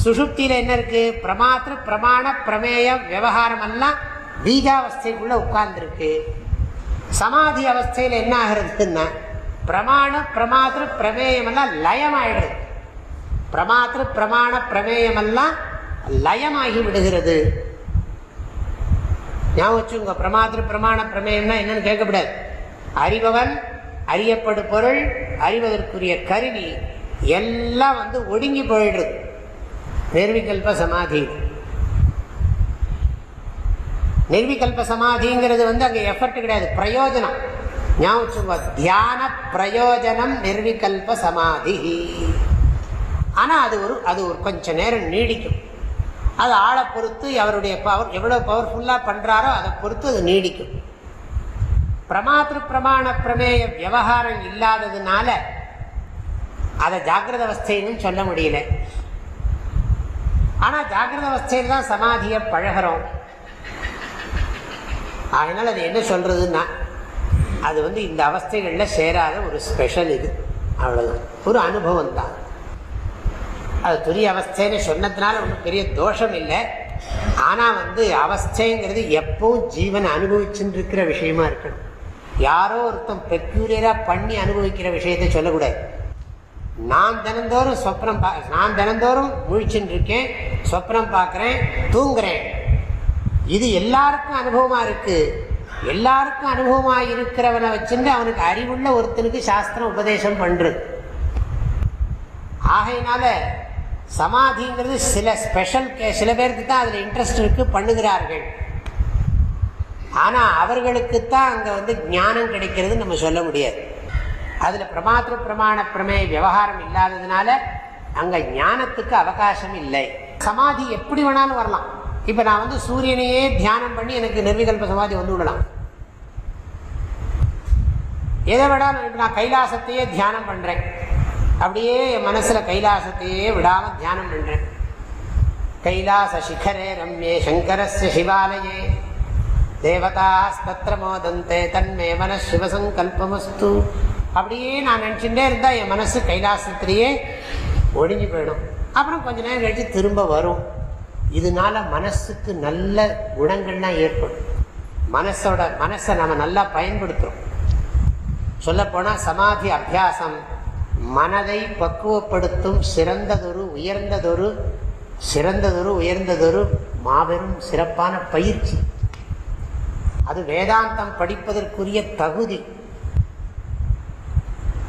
S1: சுஷுப்தியில் என்ன இருக்கு? பிரமாத்திரு பிரமாண பிரமேய விவகாரம் எல்லாம் பீஜாவஸ்தைக்குள்ள உட்கார்ந்துருக்கு. சமாதி அவஸ்தையில் என்ன ஆகிறதுன்னா பிரமாண பிரமாத்திரு பிரமேயம் எல்லாம் லயமாயிடுது. பிரமாத்திரு பிரமாண பிரமேயம் எல்லாம் லயமாகி விடுகிறது. ஞாபகம் வச்சுங்க பிரமாத்திரு பிரமாண பிரமேயம்னா என்னன்னு கேட்கக்கூடாது. அறிபவன் அறியப்படு பொருள் அறிவதற்குரிய கருவி எல்லாம் வந்து ஒடுங்கி போயிடுறது. நிர்விகல்ப சமாதி. நிர்விகல்ப சமாதிங்கிறது வந்து அங்கே எஃபர்ட் கிடையாது பிரயோஜனம். ஞாபகம் தியான பிரயோஜனம் நிர்விகல்ப சமாதி. ஆனால் அது ஒரு அது ஒரு கொஞ்சம் நேரம் நீடிக்கும். அது ஆளை பொறுத்து அவருடைய பவர் எவ்வளோ பவர்ஃபுல்லாக பண்ணுறாரோ அதை பொறுத்து அது நீடிக்கும். பிரமாத்திரு பிரமாண பிரமேய விவகாரம் இல்லாததுனால அதை ஜாகிரத அவஸ்தைன்னு சொல்ல முடியல. ஆனால் ஜாகிரத அவஸ்தையில் தான் சமாதியை பழகிறோம். அதனால் அது என்ன சொல்கிறதுன்னா அது வந்து இந்த அவஸ்தைகளில் சேராத ஒரு ஸ்பெஷல் இது. அவ்வளோதான் ஒரு அனுபவம் தான் அது துரிய அவஸ்தைன்னு சொன்னதுனால ஒன்றும் பெரிய தோஷம் இல்லை. ஆனால் வந்து அவஸ்தைங்கிறது எப்பவும் ஜீவன் அனுபவிச்சுட்டு இருக்கிற விஷயமா இருக்கணும். யாரோ ஒருத்தன் பெக்யூரியராக பண்ணி அனுபவிக்கிற விஷயத்தை சொல்லக்கூடாது. நான் தினந்தோறும் சொப்னம் பா நான் தினந்தோறும் முழிச்சுன்னு இருக்கேன் சொப்னம் பார்க்குறேன் தூங்குறேன். இது எல்லாருக்கும் அனுபவமாக இருக்குது எல்லாருக்கும் அனுபவமாக இருக்கிறவனை வச்சுட்டு அவனுக்கு அறிவுள்ள ஒருத்தனுக்கு சாஸ்திரம் உபதேசம் பண்ணுறது ஆகையினால சமாதிங்கிறது சில ஸ்பெஷல் கே சில பேருக்கு தான் அதில் இன்ட்ரெஸ்ட் இருக்குது பண்ணுகிறார்கள். ஆனால் அவர்களுக்குத்தான் அங்கே வந்து ஞானம் கிடைக்கிறது நம்ம சொல்ல முடியாது. அதில் பிரமாத்திர பிரமாண பிரமேய விவகாரம் இல்லாததுனால அங்கே ஞானத்துக்கு அவகாசம் இல்லை. சமாதி எப்படி வேணாலும் வரலாம். இப்போ நான் வந்து சூரியனையே தியானம் பண்ணி எனக்கு நிர்விகல்ப சமாதி வந்து விடலாம். எதை விடாமல் இப்போ நான் கைலாசத்தையே தியானம் பண்ணுறேன் அப்படியே என் மனசில் கைலாசத்தையே விடாமல் தியானம் பண்ணுறேன் கைலாச சிகரே ரம்யே சங்கரஸ்ய சிவாலயே. தேவதாஸ்தத்திர மோதந்தே தன்மே மன சிவசங்கல்பமஸ்து அப்படியே நான் நினச்சிட்டே இருந்தால் என் மனசு கைலாசத்திலேயே ஒழிஞ்சு போயிடும். அப்புறம் கொஞ்ச நேரம் கழித்து திரும்ப வரும். இதனால மனசுக்கு நல்ல குணங்கள்லாம் ஏற்படும். மனசோட மனசை நம்ம நல்லா பயன்படுத்துகிறோம் சொல்லப்போனால் சமாதி அபியாசம். மனதை பக்குவப்படுத்தும் சிறந்ததொரு உயர்ந்ததொரு சிறந்ததொரு உயர்ந்ததொரு மாபெரும் சிறப்பான பயிற்சி. அது வேதாந்தம் படிப்பதற்குரிய தகுதி.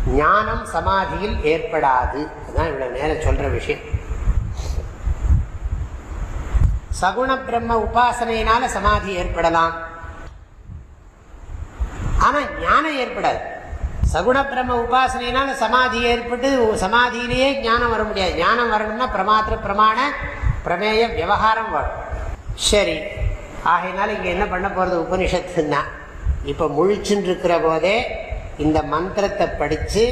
S1: ஞானம் சமாதியில் ஏற்படாது. அதுதான் இவ்வளவு நேரம் சொல்ற விஷயம். சகுண பிரம்ம உபாசனையினால சமாதி ஏற்படலாம். ஆனா ஞானம் ஏற்படாது. சகுண பிரம்ம உபாசனையினால சமாதி ஏற்பட்டு சமாதியிலேயே ஞானம் வர முடியாது. ஞானம் வரணும்னா பிரமாத்திர பிரமாண பிரமேய விவகாரம் வரும். சரி. ஆகையினால இங்க என்ன பண்ண போறது உபனிஷத்துன்னா இப்ப முழிச்சுன்னு இருக்கிற போதே இந்த மந்திரத்தை படிச்சு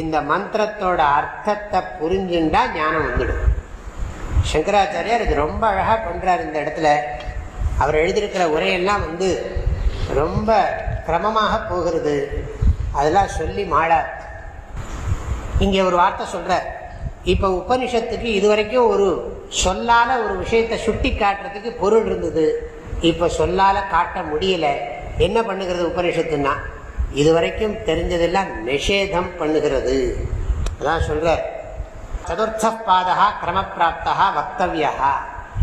S1: இந்த மந்திரத்தோட அர்த்தத்தை புரிஞ்சுண்டா ஞானம் வந்துடும். சங்கராச்சாரியார் இது ரொம்ப அழகாக பண்ணுறார் இந்த இடத்துல. அவர் எழுதியிருக்கிற உரையெல்லாம் வந்து ரொம்ப கிரமமாக போகிறது. அதெல்லாம் சொல்லி மாடார் இங்கே ஒரு வார்த்தை சொல்கிறார் இப்போ உபனிஷத்துக்கு இதுவரைக்கும் ஒரு சொல்லால ஒரு விஷயத்தை சுட்டி காட்டுறதுக்கு பொருள் இருந்தது. இப்போ சொல்லால் காட்ட முடியல. என்ன பண்ணுகிறது உபனிஷத்துன்னா இதுவரைக்கும் தெரிஞ்சதெல்லாம் நிஷேதம் பண்ணுகிறது. அதான் சொல்கிறார் சதுர்த்த பாதா கிரமப்பிராப்தா வக்தவியா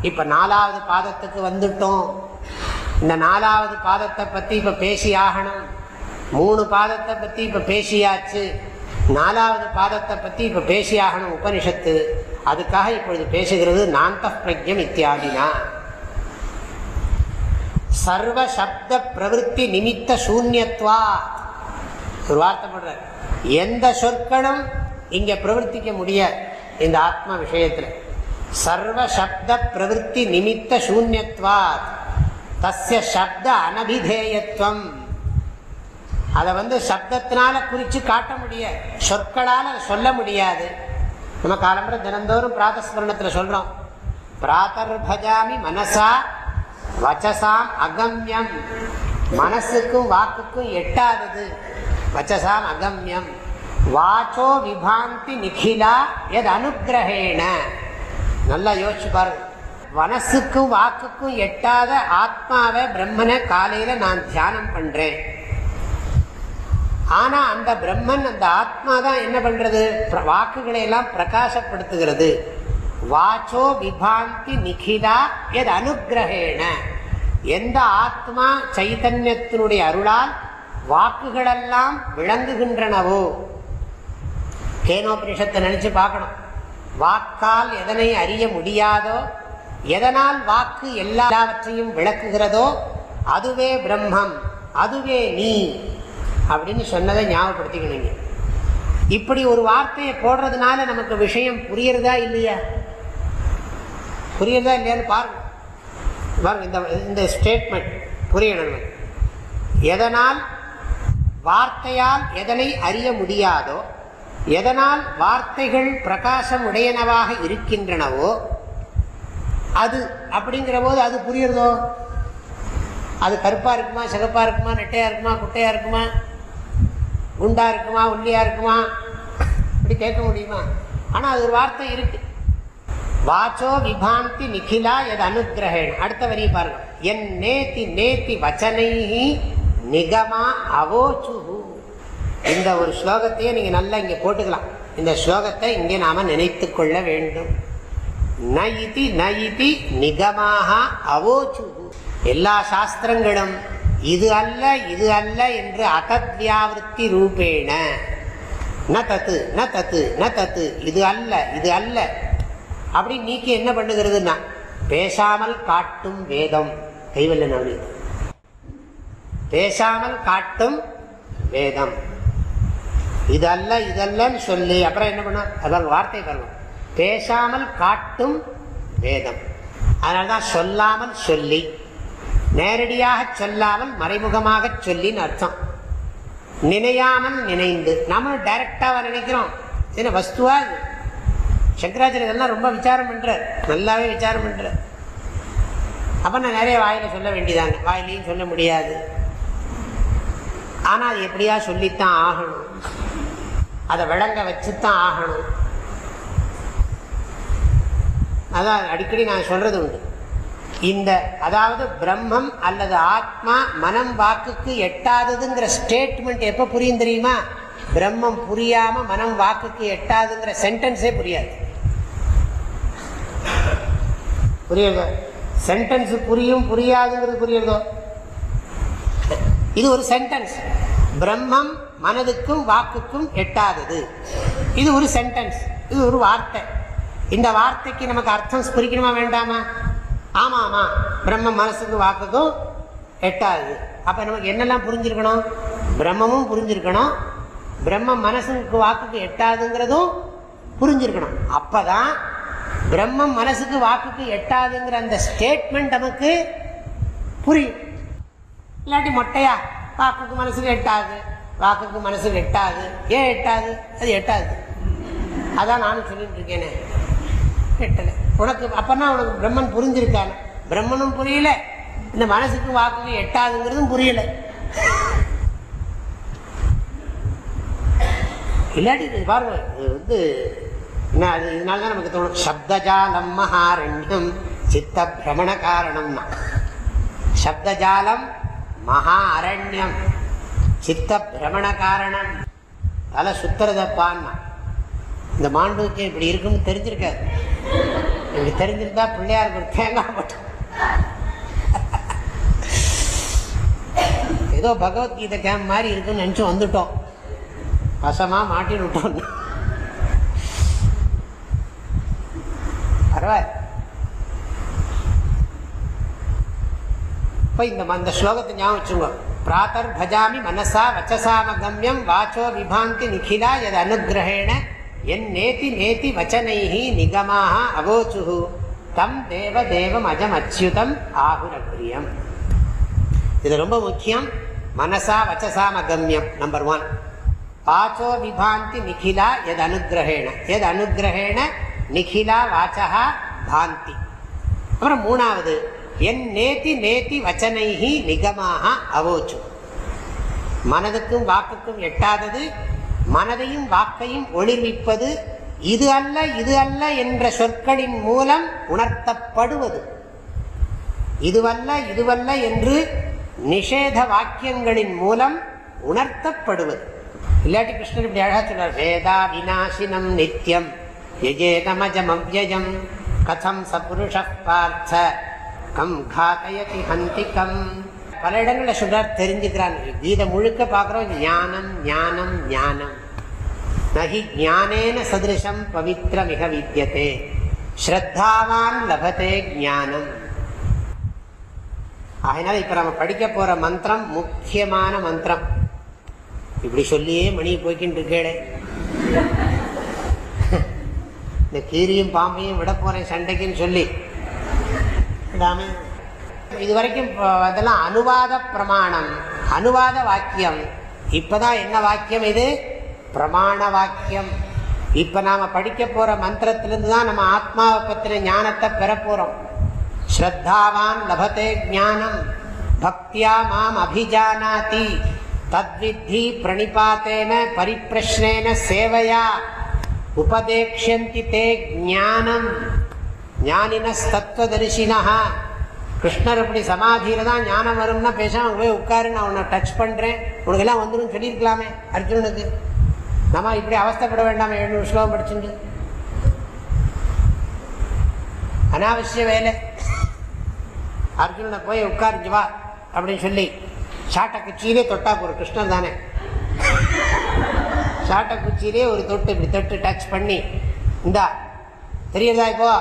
S1: இப்போ நாலாவது பாதத்துக்கு வந்துட்டோம். இந்த நாலாவது பாதத்தை பற்றி இப்போ பேசி ஆகணும் மூணு பாதத்தை பற்றி இப்போ பேசியாச்சு. நாலாவது பாதத்தை பற்றி இப்போ பேசி ஆகணும் உபனிஷத்து. அதுக்காக இப்பொழுது பேசுகிறது நாந்த பிரஜம் இத்தியாதினா. சர்வ சப்த பிரவருத்தி நிமித்த சூன்யத்வா. ஒரு வார்த்தை பண்ற எந்த சொற்களும் இங்க பிரவர்த்திக்க முடியாது இந்த ஆத்ம விஷயத்துல. சர்வ சப்த பிரவருத்தி நிமித்த சூன்யத்வாத் தஸ்ய சப்த அனபிதேயத்துவம் அதை வந்து சப்தத்தினால குறித்து காட்ட முடியாது. சொற்களால் அதை சொல்ல முடியாது. நம்ம காலம்புற தினந்தோறும் பிராத்தஸ்மரணத்தில் சொல்கிறோம் பிராத்தர் பஜாமி மனசா வச்சசாம் அகம்யம். மனசுக்கும் வாக்குக்கும் எட்டாதது. வச்சசாம் அகம்யம். வாச்சோ விபாந்தி நிகிலா எது அனுகிரகேண நல்லா யோசிச்சு பாருங்க. மனசுக்கும் வாக்குக்கும் எட்டாத ஆத்மாவை பிரம்மனை காலையில நான் தியானம் பண்றேன். ஆனா அந்த பிரம்மன் அந்த ஆத்மா தான் என்ன பண்றது? வாக்குகளை எல்லாம் பிரகாசப்படுத்துகிறது. வாச்சோ விபாந்தி நிகிலா எது அனுகிரகேண. எந்த ஆத்மா சைதன்யத்தினுடைய அருளால் வாக்குகளெல்லாம் விளங்குகின்றனவோ? கேனோபனிஷத்தை நினைச்சு பார்க்கணும். வாக்கால் எதனை அறிய முடியாதோ எதனால் வாக்கு எல்லாவற்றையும் விளக்குகிறதோ அதுவே பிரம்மம் அதுவே நீ அப்படின்னு சொன்னதை ஞாபகப்படுத்திக்கணுங்க. இப்படி ஒரு வார்த்தையை போடுறதுனால நமக்கு விஷயம் புரியறதா இல்லையா? புரியுதா இல்லையான்னு பாருங்க. பாருங்க இந்த இந்த ஸ்டேட்மெண்ட் புரியணும் எதனால் வார்த்தையால் எதனை அறிய முடியாதோ எதனால் வார்த்தைகள் பிரகாசம் உடையனவாக இருக்கின்றனவோ அது அப்படிங்கிற போது அது புரியுறதோ? அது கருப்பாக இருக்குமா சிகப்பாக இருக்குமா நெட்டையாக இருக்குமா குட்டையாக இருக்குமா குண்டாக இருக்குமா உள்ளியாக இருக்குமா? இப்படி கேட்க முடியுமா? ஆனால் அது ஒரு வார்த்தை இருக்குது வாச்சோ விபாந்தி நிகிலா எது அனுகிரகேன் அடுத்த வரி பாருங்க. என் நேத்தி நேத்தி வச்சனை நிகமா அவோச்சு இந்த ஒரு ஸ்லோகத்தையே நீங்க நல்லா இங்க போட்டுக்கலாம். இந்த ஸ்லோகத்தை இங்கே நாம நினைத்து கொள்ள வேண்டும். நயிதி நயிதி நிகமாக அவோச்சு எல்லா சாஸ்திரங்களும் இது அல்ல இது அல்ல என்று அகத்வியாவிருத்தி ரூபேண. ந தத்து ந தத்து ந தத்து. இது அல்ல இது அல்ல. அப்படி நீக்கி என்ன பண்ணுகிறதுனா பேசாமல் காட்டும் வேதம். கைவல்ல நவனி. பேசாமல் காட்டும் வேதம். இதல்ல இதல்லன்னு சொல்லி அப்புறம் என்ன பண்ண அதாவது வார்த்தை பாருங்க பேசாமல் காட்டும் வேதம். அதனால்தான் சொல்லாமல் சொல்லி நேரடியாக சொல்லாமல் மறைமுகமாக சொல்லின்னு அர்த்தம். நினையாமல் நினைந்து நாம டைரக்டாக நினைக்கிறோம். என்ன வஸ்துவா சங்கராச்சாரிய இதெல்லாம் ரொம்ப விசாரம் பண்ணுற நல்லாவே விசாரம் பண்றார். அப்போ நான் நிறைய வாயில் சொல்ல வேண்டியதாங்க வாயிலையும் சொல்ல முடியாது. ஆனால் அது எப்படியா சொல்லித்தான் ஆகணும். அதை விளங்க வச்சுத்தான் ஆகணும். அதான் அடிக்கடி நான் சொல்கிறது உண்டு. இந்த அதாவது பிரம்மம் அல்லது ஆத்மா மனம் வாக்குக்கு எட்டாததுங்கிற ஸ்டேட்மெண்ட் எப்போ புரியும் தெரியுமா? பிரம்மம் புரியாம மனம் வாக்குக்கு எட்டாதுங்கிற சென்டென்ஸே புரியாது. புரியுதோ? சென்டென்ஸ் புரியும் புரியாதுங்கிறது புரியுதோ? இது ஒரு சென்டென்ஸ் பிரம்மம் மனதுக்கும் வாக்குக்கும் எட்டாதது. இது ஒரு சென்டென்ஸ் இது ஒரு வார்த்தை. இந்த வார்த்தைக்கு நமக்கு அர்த்தம் புரிக்கணுமா வேண்டாமா? ஆமா ஆமா பிரம்ம மனசுக்கு வாக்குக்கும் எட்டாது. அப்ப நமக்கு என்னெல்லாம் புரிஞ்சிருக்கணும்? பிரம்மமும் புரிஞ்சிருக்கணும். பிரம்ம மனசுக்கு வாக்குக்கு எட்டாதுங்கிறதும் புரிஞ்சிருக்கணும். அப்பதான் பிரம்மம் மனசுக்கு வாக்குக்கு எட்டாதுங்கிற அந்த ஸ்டேட்மெண்ட் நமக்கு புரியும். இல்லாட்டி மொட்டையா வாக்குக்கு மனசுக்கு எட்டாது வாக்குக்கு மனசுக்கு எட்டாது. ஏன் எட்டாது? அது எட்டாது. அதான் நானும் சொல்லிட்டு இருக்கேனே. எட்டலை. உனக்கு அப்பனா உனக்கு பிரம்மன் புரிஞ்சிருக்கான. பிரம்மனும் புரியல. இந்த மனசுக்கு வாக்குக்கு எட்டாதுங்கிறதும் புரியல. இல்லாட்டி இது பாருங்க இது வந்து என்ன அது இதனால தான் நமக்கு தோணும். சப்தஜாலம் மகாரண்யம் சித்த பிரமண காரணம்னா சப்தஜாலம் மகா அரண்யம் சித்த பிரமண காரணம். தலை சுத்துறதப்பான்னா. இந்த மாண்டுக்கு இப்படி இருக்குன்னு தெரிஞ்சிருக்காது. இப்படி தெரிஞ்சிருந்தா பிள்ளையாருக்கு ஒரு தேங்காய் மட்டும் ஏதோ பகவத்கீதை கேம் மாதிரி இருக்குன்னு நினச்சி வந்துட்டோம். வசமா மாட்டின்னு விட்டோம். பரவாயில்ல. இப்போ இந்த அந்த ஸ்லோகத்தை ஞாபகம் வச்சுங்க பிராத்தர் பஜாமி மனசா வச்சசாமகமியம் வாச்சோ விபாந்தி நிகிலா எது அனுகிரகேண என் நேத்தி நேத்தி வச்சனைஹி நிகமாக அவோச்சு தம் தேவ தேவம் அஜம் அச்சுதம் ஆகுரபிரியம் இது ரொம்ப முக்கியம். மனசா வச்சசாமகமியம் நம்பர் ஒன் வாச்சோ விபாந்தி நிகிலா எது அனுகிரகேண எது அனுகிரகேண நிகிலா வாச்சா பாந்தி அப்புறம் மூணாவது என் நேத்தி நேத்தி வச்சனைகி நிகமாக அவோச்சு மனதுக்கும் வாக்குக்கும் எட்டாதது மனதையும் வாக்கையும் ஒளிர்விப்பது இது அல்ல இது அல்ல என்ற சொற்களின் மூலம் உணர்த்தப்படுவது. இதுவல்ல இதுவல்ல என்று நிஷேத வாக்கியங்களின் மூலம் உணர்த்தப்படுவது. இல்லாட்டி கிருஷ்ணன் இப்படி அழகா சொன்னார் வேதா விநாசினம் நித்தியம் யஜேதமஜமவ்யயம் கதம் சபுருஷ பார்த்த கம் காத்தயதி ஹந்திகம். பல இடங்களில் சொல்றார் தெரிஞ்சுக்கிறான். கீதை முழுக்க பார்க்குறோம் ஞானம் ஞானம் ஞானம். நகி ஞானேன சதிருஷம் பவித்ரமிக வித்தியதே ஸ்ரத்தாவான் லபதே ஞானம். அதனால இப்போ நம்ம படிக்க போகிற மந்திரம் முக்கியமான மந்திரம். இப்படி சொல்லியே மணியை போய்கிட்டு இருக்கேளே. இந்த கீரியும் பாம்பையும் விட போறேன் சண்டைக்குன்னு சொல்லி. விடாம இது வரைக்கும் அதெல்லாம் அனுவாத பிரமாணம் அனுவாத வாக்கியம். இப்பதான் என்ன வாக்கியம் இது? பிரமாண வாக்கியம். இப்ப நாம படிக்க போற மந்திரத்திலிருந்து தான் நம்ம ஆத்மாவை பத்தின ஞானத்தை பெற போறோம். ஸ்ரத்தாவான் லபத்தே ஜானம் பக்தியா மாம் அபிஜானாதி. தத்வித்தி பிரணிபாத்தேன பரிப்பிரஷ்னேன சேவையா உபதேக்ஷந்தி தே ஜானம் ஞானினஸ்தத்வதரிசினா கிருஷ்ணர் இப்படி சமாதியில் தான் ஞானம் வரும்னா பேசாம போய் உட்காரு நான் உன்னை டச் பண்ணுறேன் உனக்கு எல்லாம் வந்துடும் சொல்லியிருக்கலாமே அர்ஜுனனுக்கு. நம்ம இப்படி அவஸ்தப்பட வேண்டாம் எழுநூறு ஸ்லோகம் படிச்சுட்டு. அனாவசிய வேலை. அர்ஜுனனை போய் உட்கார்ந்து வா அப்படின்னு சொல்லி சாட்டை குச்சியிலே தொட்டா போற கிருஷ்ணன் தானே. சாட்டை குச்சியிலே ஒரு தொட்டு இப்படி தொட்டு டச் பண்ணி இந்தா தெரியுதா இப்போ?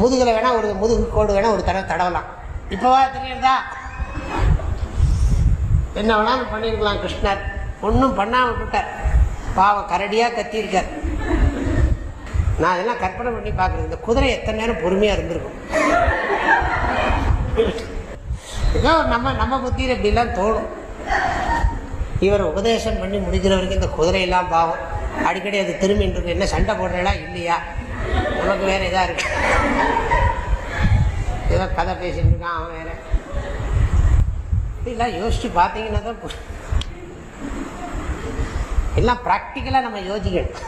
S1: முதுகில் வேணா ஒரு முதுகு கோடு வேணா ஒரு தடவை தடவலாம். இப்போவா தெரியுறதா என்ன வேணாலும் பண்ணியிருக்கலாம் கிருஷ்ணர். ஒன்றும் பண்ணாமல் விட்டார் பாவம் கரடியாக கத்தியிருக்கார். நான் அதெல்லாம் கற்பனை பண்ணி பார்க்குறேன் இந்த குதிரை எத்தனை நேரம் பொறுமையாக இருந்திருக்கும். ஏதோ நம்ம நம்ம புத்தியில் இப்படிலாம் தோணும். இவர் உபதேசம் பண்ணி முடிக்கிற வரைக்கும் இந்த குதிரையெல்லாம் பாவம். அடிக்கடி அது திரும்பின்னு இருக்கு என்ன சண்டை போடுறா இல்லையா? நமக்கு வேற இதாக இருக்கு. ஏதோ கதை பேசிட்டு இருக்கான் அவன் வேற. இதெல்லாம் யோசிச்சு பார்த்தீங்கன்னா தான் எல்லாம் ப்ராக்டிக்கலாக நம்ம யோசிக்கணும்.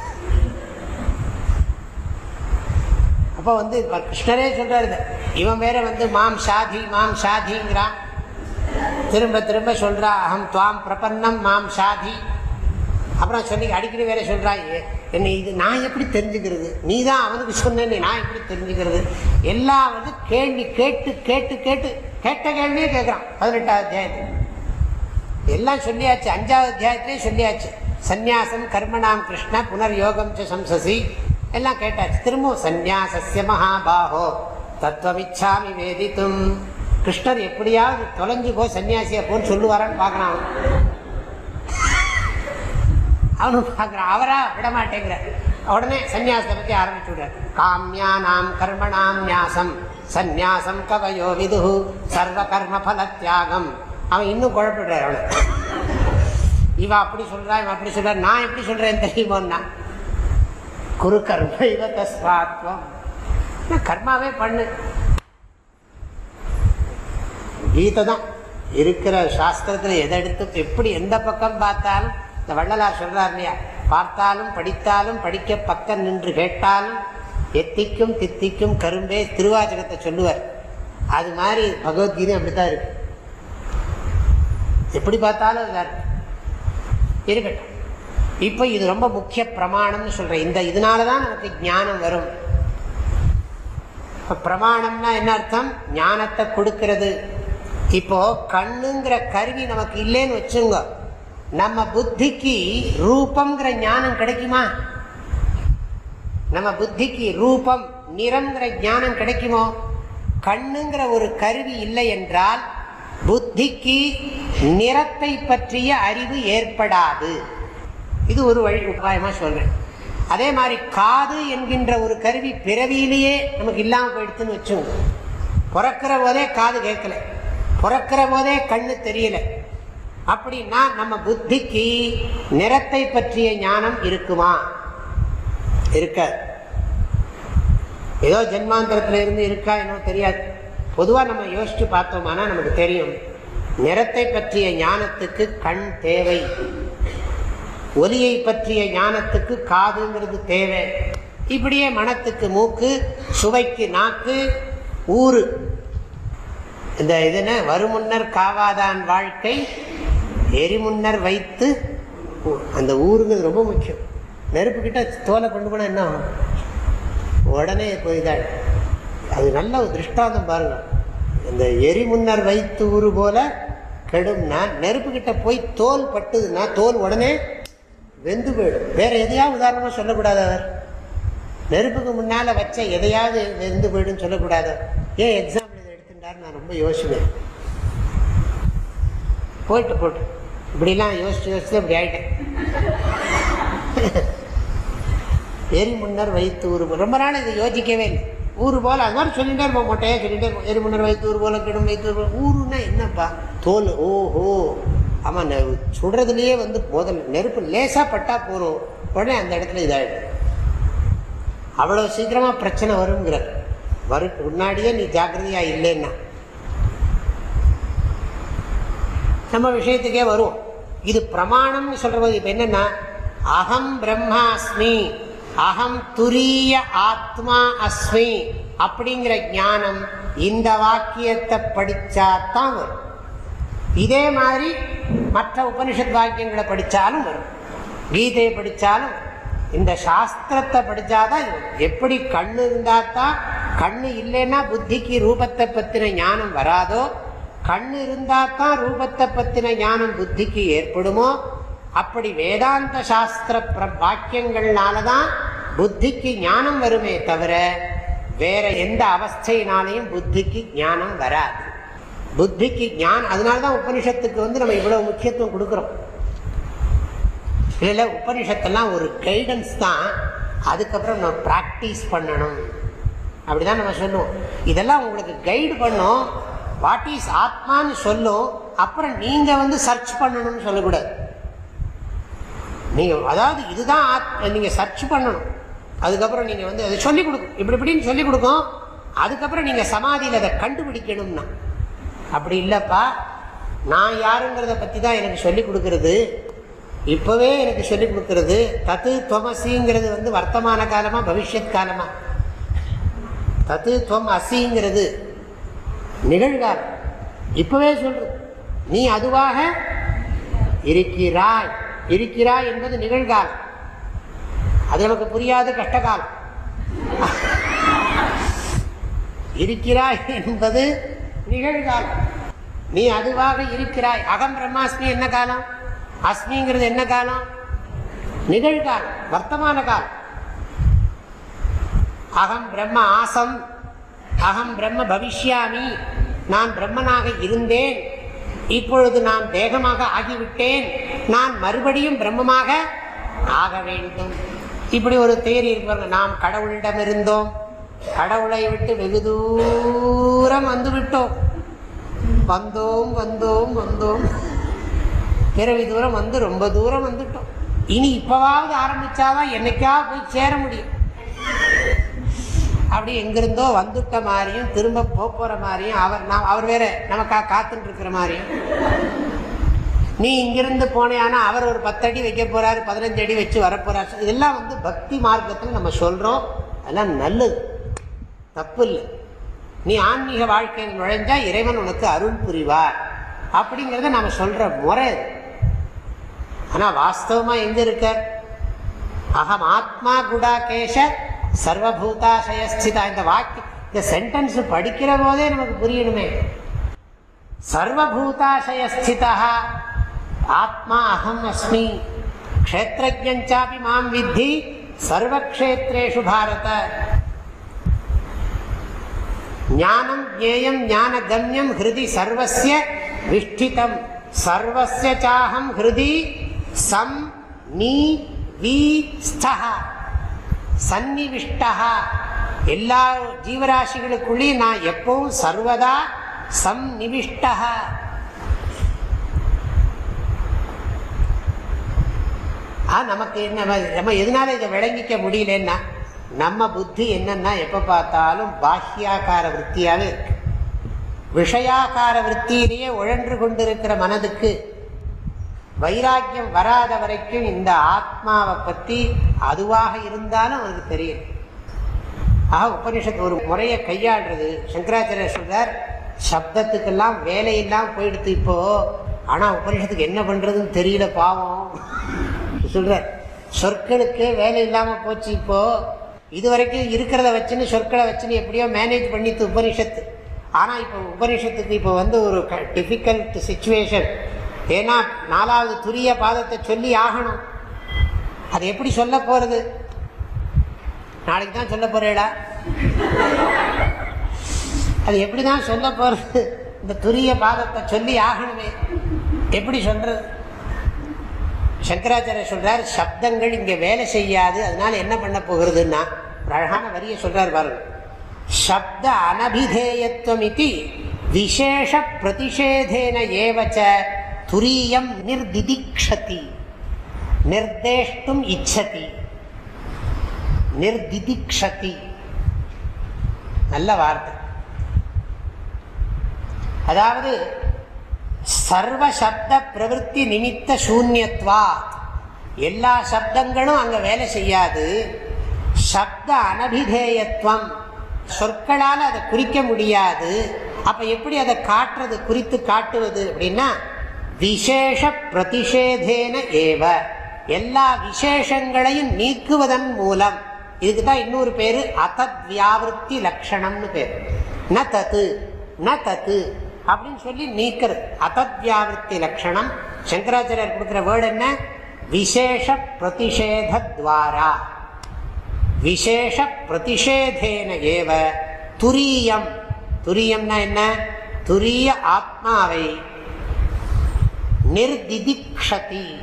S1: அப்போ வந்து கிருஷ்ணரே சொல்றாரு இவன் வேற வந்து மாம் ஷாதி மாம் சாதிங்கிறான். திரும்ப திரும்ப சொல்றா அகம் துவாம் பிரபன்னம் மாம் ஷாதி அப்புறம் சொல்லி அடிக்கடி வேற சொல்றா "ஏ, என்ன இது நான் எப்படி தெரிஞ்சுக்கிறது? நீ தான் அவனுக்கு சொன்னேன்னு நான் எப்படி தெரிஞ்சுக்கிறது? எல்லாம் வந்து கேள்வி கேட்டு கேட்டு கேட்டு கேட்ட கேள்வியே கேட்குறான் பதினெட்டாவது அத்தியாயத்தில். எல்லாம் சொல்லியாச்சு அஞ்சாவது அத்தியாயத்திலே சொல்லியாச்சு. சந்நியாசம் கர்மணாம் கிருஷ்ண புனர் யோகம் சம்சசி. எல்லாம் கேட்டாச்சு. திரும்பவும் சந்நியாசஸ்ய மகாபாகோ. தத்துவமிச்சாமி வேதித்தும். கிருஷ்ணர் எப்படியாவது தொலைஞ்சு போய் சன்னியாசியா போன்னு சொல்லுவாரான்னு பார்க்கறான் அவனும் பார்க்குறான். அவரா விடமாட்டேங்கிற. உடனே சன்னியாசத்தை பற்றி ஆரம்பிச்சு விடுறார். காமியானாம் கர்மணாம் நியாசம் சந்நியாசம் கவயோ விது சர்வ கர்ம பல தியாகம். அவன் இன்னும் குழப்பிடுறார் அவனை. இவ அப்படி சொல்கிறான் இவன் அப்படி சொல்கிறார் நான் எப்படி சொல்றேன் தெரியுமோன்னா குரு கர்ம இவ தஸ்வாத்வம் கர்மாவே பண்ணு. கீதை தான் இருக்கிற சாஸ்திரத்தில் எதை எடுத்து எப்படி எந்த பக்கம் பார்த்தாலும் இந்த வள்ளலார் சொல்றார் இல்லையா? பார்த்தாலும் படித்தாலும் படிக்க பக்கம் நின்று கேட்டாலும் எத்திக்கும் தித்திக்கும் கரும்பே திருவாச்சகத்தை சொல்லுவார். அது மாதிரி பகவத்கீதை அப்படித்தான் இருக்கு. எப்படி பார்த்தாலும் இருக்கட்டும். இப்போ இது ரொம்ப முக்கிய பிரமாணம்னு சொல்றேன். இந்த இதனால தான் நமக்கு ஞானம் வரும். இப்ப பிரமாணம்னா என்ன அர்த்தம்? ஞானத்தை கொடுக்கிறது. இப்போ கண்ணுங்கிற கருவி நமக்கு இல்லைன்னு வச்சுங்க. நம்ம புத்திக்கு ரூபங்கிற ஞானம் கிடைக்குமா? நம்ம புத்திக்கு ரூபம் நிறம்ங்கிற ஞானம் கிடைக்குமோ? கண்ணுங்கிற ஒரு கருவி இல்லை என்றால் புத்திக்கு நிறத்தை பற்றிய அறிவு ஏற்படாது. இது ஒரு வழி உபாயமா சொல்றேன். அதே மாதிரி காது என்கின்ற ஒரு கருவி பிறவியிலேயே நமக்கு இல்லாமல் போயிடுத்துன்னு வச்சோம் பிறக்கிற போதே காது கேட்கல. பிறக்கிற போதே கண்ணு தெரியல. அப்படின்னா நம்ம புத்திக்கு நிறத்தை பற்றிய ஞானம் இருக்குமா? இருக்க ஏதோ ஜென்மாந்திரத்தில் இருந்து இருக்கா என்னோ தெரியாது. பொதுவாக நம்ம யோசிச்சு பார்த்தோம்னா நமக்கு தெரியும். நிறத்தை பற்றிய ஞானத்துக்கு கண் தேவை. ஒலியை பற்றிய ஞானத்துக்கு காதுங்கிறது தேவை. இப்படியே மனத்துக்கு மூக்கு சுவைக்கு நாக்கு ஊரு இந்த இதுன வருமுன்னர் காவாதான் வாழ்க்கை எரிமுன்னர் வைத்து அந்த ஊருங்கிறது ரொம்ப முக்கியம். நெருப்பு கிட்ட தோலை கொண்டு போனால் என்ன ஆகும்? உடனே போய்தாள் அது நல்ல ஒரு திருஷ்டாந்தம் பாருங்க. இந்த எரி முன்னர் வைத்து ஊரு போல கெடும்னா நெருப்பு கிட்ட போய் தோல் பட்டுதுன்னா தோல் உடனே வெந்து போயிடும். வேற எதையாவது உதாரணமாக சொல்லக்கூடாது அவர்? நெருப்புக்கு முன்னால் வச்ச எதையாவது வெந்து போயிடும் சொல்லக்கூடாது. ஏன் எக்ஸாம்பிள் இதை எடுத்துட்டார் நான் ரொம்ப யோசிப்பேன். போயிட்டு போட்டு. இப்படிலாம் யோசிச்சு யோசிச்சு இப்படி ஆயிட்டேன். எரி முன்னர் வைத்து ஊர் ரொம்ப நாள் இதை யோசிக்கவே இல்லை. ஊர் போல அது மாதிரி சொல்லிட்டே இருப்போம் மொட்டையாக சொல்லிட்டே இருப்போம். எரி முன்னர் வைத்து ஊர் போல கிடும் வைத்து ஊர் ஊருன்னா என்னப்பா? தோல். ஓஹோ. ஆமாம் சுடுறதுலேயே வந்து போதல் நெருப்பு லேசாக பட்டா போகிறோம் உடனே அந்த இடத்துல இதாகிடும் அவ்வளோ சீக்கிரமாக பிரச்சனை வருங்கிற வரு முன்னாடியே நீ ஜாக்கிரதையாக இல்லைன்னா. நம்ம விஷயத்துக்கே வரும் இது பிரமாணம்னு சொல்கிறது இப்போ என்னென்னா அகம் பிரம்மாஸ்மி அகம் துரிய ஆத்மா அஸ்மி அப்படிங்கிற ஞானம் இந்த வாக்கியத்தை படிச்சாதான் வரும். இதே மாதிரி மற்ற உபனிஷத் வாக்கியங்களை படித்தாலும் வரும். கீதையை படித்தாலும் இந்த சாஸ்திரத்தை படித்தாதான் எப்படி கண்ணு இருந்தால் தான் கண்ணு இல்லைன்னா புத்திக்கு ரூபத்தை பற்றின ஞானம் வராதோ கண்ணு இருந்தால் தான் ரூபத்தை பற்றின ஞானம் புத்திக்கு ஏற்படுமோ அப்படி வேதாந்த சாஸ்திர வாக்கியங்கள்னால தான் புத்திக்கு ஞானம் வருமே தவிர வேற எந்த அவஸ்தையினாலையும் புத்திக்கு ஞானம் வராது. புத்திக்கு ஞானம் அதனால தான் உபனிஷத்துக்கு வந்து நம்ம இவ்வளவு முக்கியத்துவம் கொடுக்குறோம். இதில் உபனிஷத்தெல்லாம் ஒரு கைடன்ஸ் தான். அதுக்கப்புறம் நம்ம ப்ராக்டிஸ் பண்ணணும். அப்படிதான் நம்ம சொல்லுவோம். இதெல்லாம் உங்களுக்கு கைடு பண்ணும். வாட் இஸ் ஆத்மான்னு சொல்லும். அப்புறம் நீங்க வந்து சர்ச் பண்ணணும்னு சொல்லக்கூடாது. நீங்கள் அதாவது இதுதான் ஆத் நீங்கள் சர்ச் பண்ணணும். அதுக்கப்புறம் நீங்கள் வந்து அதை சொல்லிக் கொடுக்கும். இப்படி இப்படின்னு சொல்லிக் கொடுக்கும். அதுக்கப்புறம் நீங்கள் சமாதியில் அதை கண்டுபிடிக்கணும்னா. அப்படி இல்லைப்பா. நான் யாருங்கிறத பற்றி தான் எனக்கு சொல்லிக் கொடுக்கறது. இப்போவே எனக்கு சொல்லிக் கொடுக்கறது தத்து துவமசிங்கிறது வந்து வர்த்தமான காலமா பவிஷ்யத் காலமா? தத்து துவம் அசிங்கிறது நிகழ்காலம். இப்பவே சொல்றது. நீ அதுவாக இருக்கிறாய். இருக்கிறாய் என்பது நிகழ்காலம். அது நமக்கு புரியாது கஷ்டகாலம். இருக்கிறாய் என்பது நிகழ்காலம். நீ அதுவாக இருக்கிறாய். அகம் பிரம்மாஸ்மி என்ன காலம்? அஸ்மிங்கிறது என்ன காலம்? நிகழ்காலம் வர்த்தமான காலம். அகம் பிரம்ம ஆசம் அகம் பிரம்ம பவிஷ்யாமி. நான் பிரம்மனாக இருந்தேன். இப்பொழுது நான் தேகமாக ஆகிவிட்டேன். நான் மறுபடியும் பிரம்மமாக ஆக வேண்டும். இப்படி ஒரு தேரி இருப்பாங்க நாம் கடவுளிடம் இருந்தோம் கடவுளை விட்டு வெகு தூரம் வந்து விட்டோம் வந்தோம் வந்தோம் வந்தோம். பிறவி தூரம் வந்து ரொம்ப தூரம் வந்துட்டோம். இனி இப்பவாவது ஆரம்பிச்சாதான் என்னைக்கா போய் சேர முடியும். அப்படி எங்கிருந்தோ வந்துட்ட மாதிரியும் திரும்ப போற மாதிரியும் அவர் நான் அவர் வேற நமக்கா காத்துட்டு இருக்கிற மாதிரியும். நீ இங்கிருந்து போனேன்னா அவர் ஒரு பத்தடி வைக்க போறாரு பதினஞ்சு அடி வச்சு வரப்போறாரு. இதெல்லாம் வந்து பக்தி மார்க்கத்தில் நம்ம சொல்றோம். அதெல்லாம் நல்லது. தப்பு இல்லை நீ ஆன்மீக வாழ்க்கையில் நுழைஞ்சா இறைவன் உனக்கு அருள் புரிவார். அப்படிங்கிறத நம்ம சொல்ற முறை ஆனால் வாஸ்தவமாக எங்க இருக்கார் அகம் ஆத்மா குடா கேஷ சர்வபூதாசயஸ்திதா இந்த வாக்கிய இந்த சென்டென்ஸ் படிக்கிற போதே நமக்கு புரியணுமே. சர்வபூதாசயஸ்திதா ஆத்மா அகம் அஸ்மி. க்ஷேத்திரஜாபி மாம் வித்தி. சர்வக்ஷேத்ரேஷு பாரத. ஞானம் ஜேயம் ஞான கம்யம் ஹிருதி சர்வசிய விஷ்டிதம். சர்வசிய சாகம் ஹிருதி சம் நீ வி சந்நிவிஷ்டா எல்லா ஜீவராசிகளுக்குள்ளே நான் எப்பவும் சர்வதா சம் நிவிஷ்டா நமக்கு என்ன நம்ம எதனால இதை விளங்கிக்க முடியலன்னா? நம்ம புத்தி என்னன்னா எப்போ பார்த்தாலும் பாஹ்யாக்கார விற்த்தியாகவே இருக்கு. விஷயாக்கார விற்த்தியிலேயே உழன்று கொண்டிருக்கிற மனதுக்கு வைராக்கியம் வராத வரைக்கும் இந்த ஆத்மாவை பற்றி அதுவாக இருந்தாலும் அவனுக்கு தெரியும். ஆக உபனிஷத்து ஒரு முறையை கையாடுறது சங்கராச்சாரிய சொல்றார் சப்தத்துக்கெல்லாம் வேலையெல்லாம் போயிடுத்து இப்போ. ஆனால் உபனிஷத்துக்கு என்ன பண்ணுறதுன்னு தெரியல பாவம். சொல்கிறார் சொற்களுக்கே வேலை இல்லாமல் போச்சு இப்போ. இதுவரைக்கும் இருக்கிறத வச்சுன்னு சொற்களை வச்சுன்னு எப்படியோ மேனேஜ் பண்ணித்து உபனிஷத்து. ஆனால் இப்போ உபனிஷத்துக்கு இப்போ வந்து ஒரு டிஃபிகல்ட் சுச்சுவேஷன் ஏன்னா நாலாவது துரிய பாதத்தை சொல்லி ஆகணும். அது எப்படி சொல்ல போகிறது நாளைக்கு தான் சொல்ல போகிறேடா அது எப்படி தான் சொல்ல போகிறது இந்த துரிய பாதத்தை சொல்லி ஆகணுமே. எப்படி சொல்கிறது சங்கராச்சாரிய சொல்றார் சப்தங்கள் இங்க வேலை செய்யாது அதனால என்ன பண்ண போகிறதுன்னா? அழகான வரிய சொல்றார் பாருங்க. சப்த அனபிதேயத்துவம் இது விசேஷ பிரதிஷேதேன ஏவச்ச துரியம் நிர்திதிக்ஷதி நிர்தேஷ்டும் இச்சதி நிர்திதிக்ஷதி. நல்ல வார்த்தை. அதாவது சர்வ சப்த பிரவருத்தி நிமித்த சூன்யத்வா. எல்லா சப்தங்களும் அங்கே வேலை செய்யாது. சப்த அனபிதேயத்துவம் சொற்களால் அதை குறிக்க முடியாது. அப்போ எப்படி அதை காட்டுறது குறித்து காட்டுவது அப்படின்னா விசேஷ பிரதிஷேதேன ஏவ. எல்லா விசேஷங்களையும் நீக்குவதன் மூலம். இதுக்கு தான் இன்னொரு பேர் அத்தத் வியாவிருத்தி லட்சணம்னு பேர். ந தத்து ந தத்து. அப்படின்னு சொல்லி நீக்கிறது. அத்தத்வியாவிருத்தி லட்சணம். சங்கராச்சாரியர் கொடுக்குற வேர்டு என்ன? விசேஷ பிரதிஷேத விசேஷ பிரதிஷேதேன ஏவ. துரியம். துரியம்னா என்ன? துரிய ஆத்மாவை நிர்திதிக்ஷதி.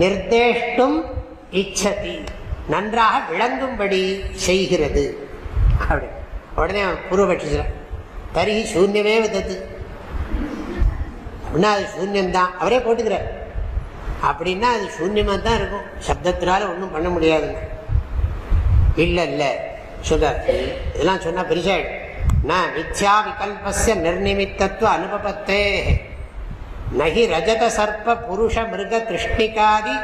S1: நிர்தேஷ்டும் இச்சதி. நன்றாக விளங்கும்படி செய்கிறது. அப்படி. உடனே பூர்வபட்சி தரி சூன்யமே விதத்து. அப்படின்னா அது சூன்யம்தான். அவரே போட்டுக்கிறார். அப்படின்னா அது சூன்யமாக தான் இருக்கும். சப்தத்தினால ஒன்றும் பண்ண முடியாதுங்க. இல்லை இல்லை. சொல்றார் இதெல்லாம் சொன்னால் பெருசாயிடும். நான் மித்யா விகல்பஸ்ய நிர்நிமித்தத்துவ அனுபவத்தே. நகி ரஜத சர்ப்ப புருஷ மிருக திருஷ்ணிகாதி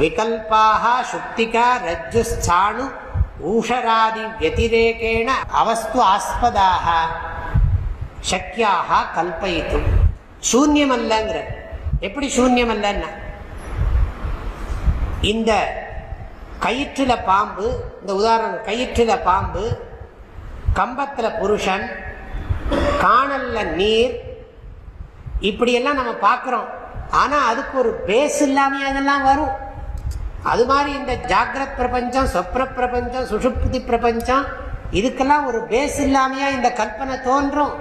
S1: விகல்பாக சுக்திகா ரஜ்ஜு ஸ்தாணு ஊஷராதி வத்திரேகேண அவஸ்து ஆஸ்பதாக சக்கியாக கல்பயித்தும். சூன்யம் அல்லங்கிற எப்படி சூன்யம் அல்லன்னா இந்த கயிற்றுல பாம்பு இந்த உதாரணம் கயிற்றுல பாம்பு கம்பத்தில் புருஷன் காணல்ல நீர் இப்படியெல்லாம் நம்ம பார்க்குறோம். ஆனால் அதுக்கு ஒரு பேஸ் இல்லாமல் அதெல்லாம் வரும். அது மாதிரி இந்த ஜாகிரத் பிரபஞ்சம் சொப்ர பிரபஞ்சம் சுஷுப்தி பிரபஞ்சம் இதுக்கெல்லாம் ஒரு பேஸ் இல்லாமையா இந்த கற்பனை தோன்றும்.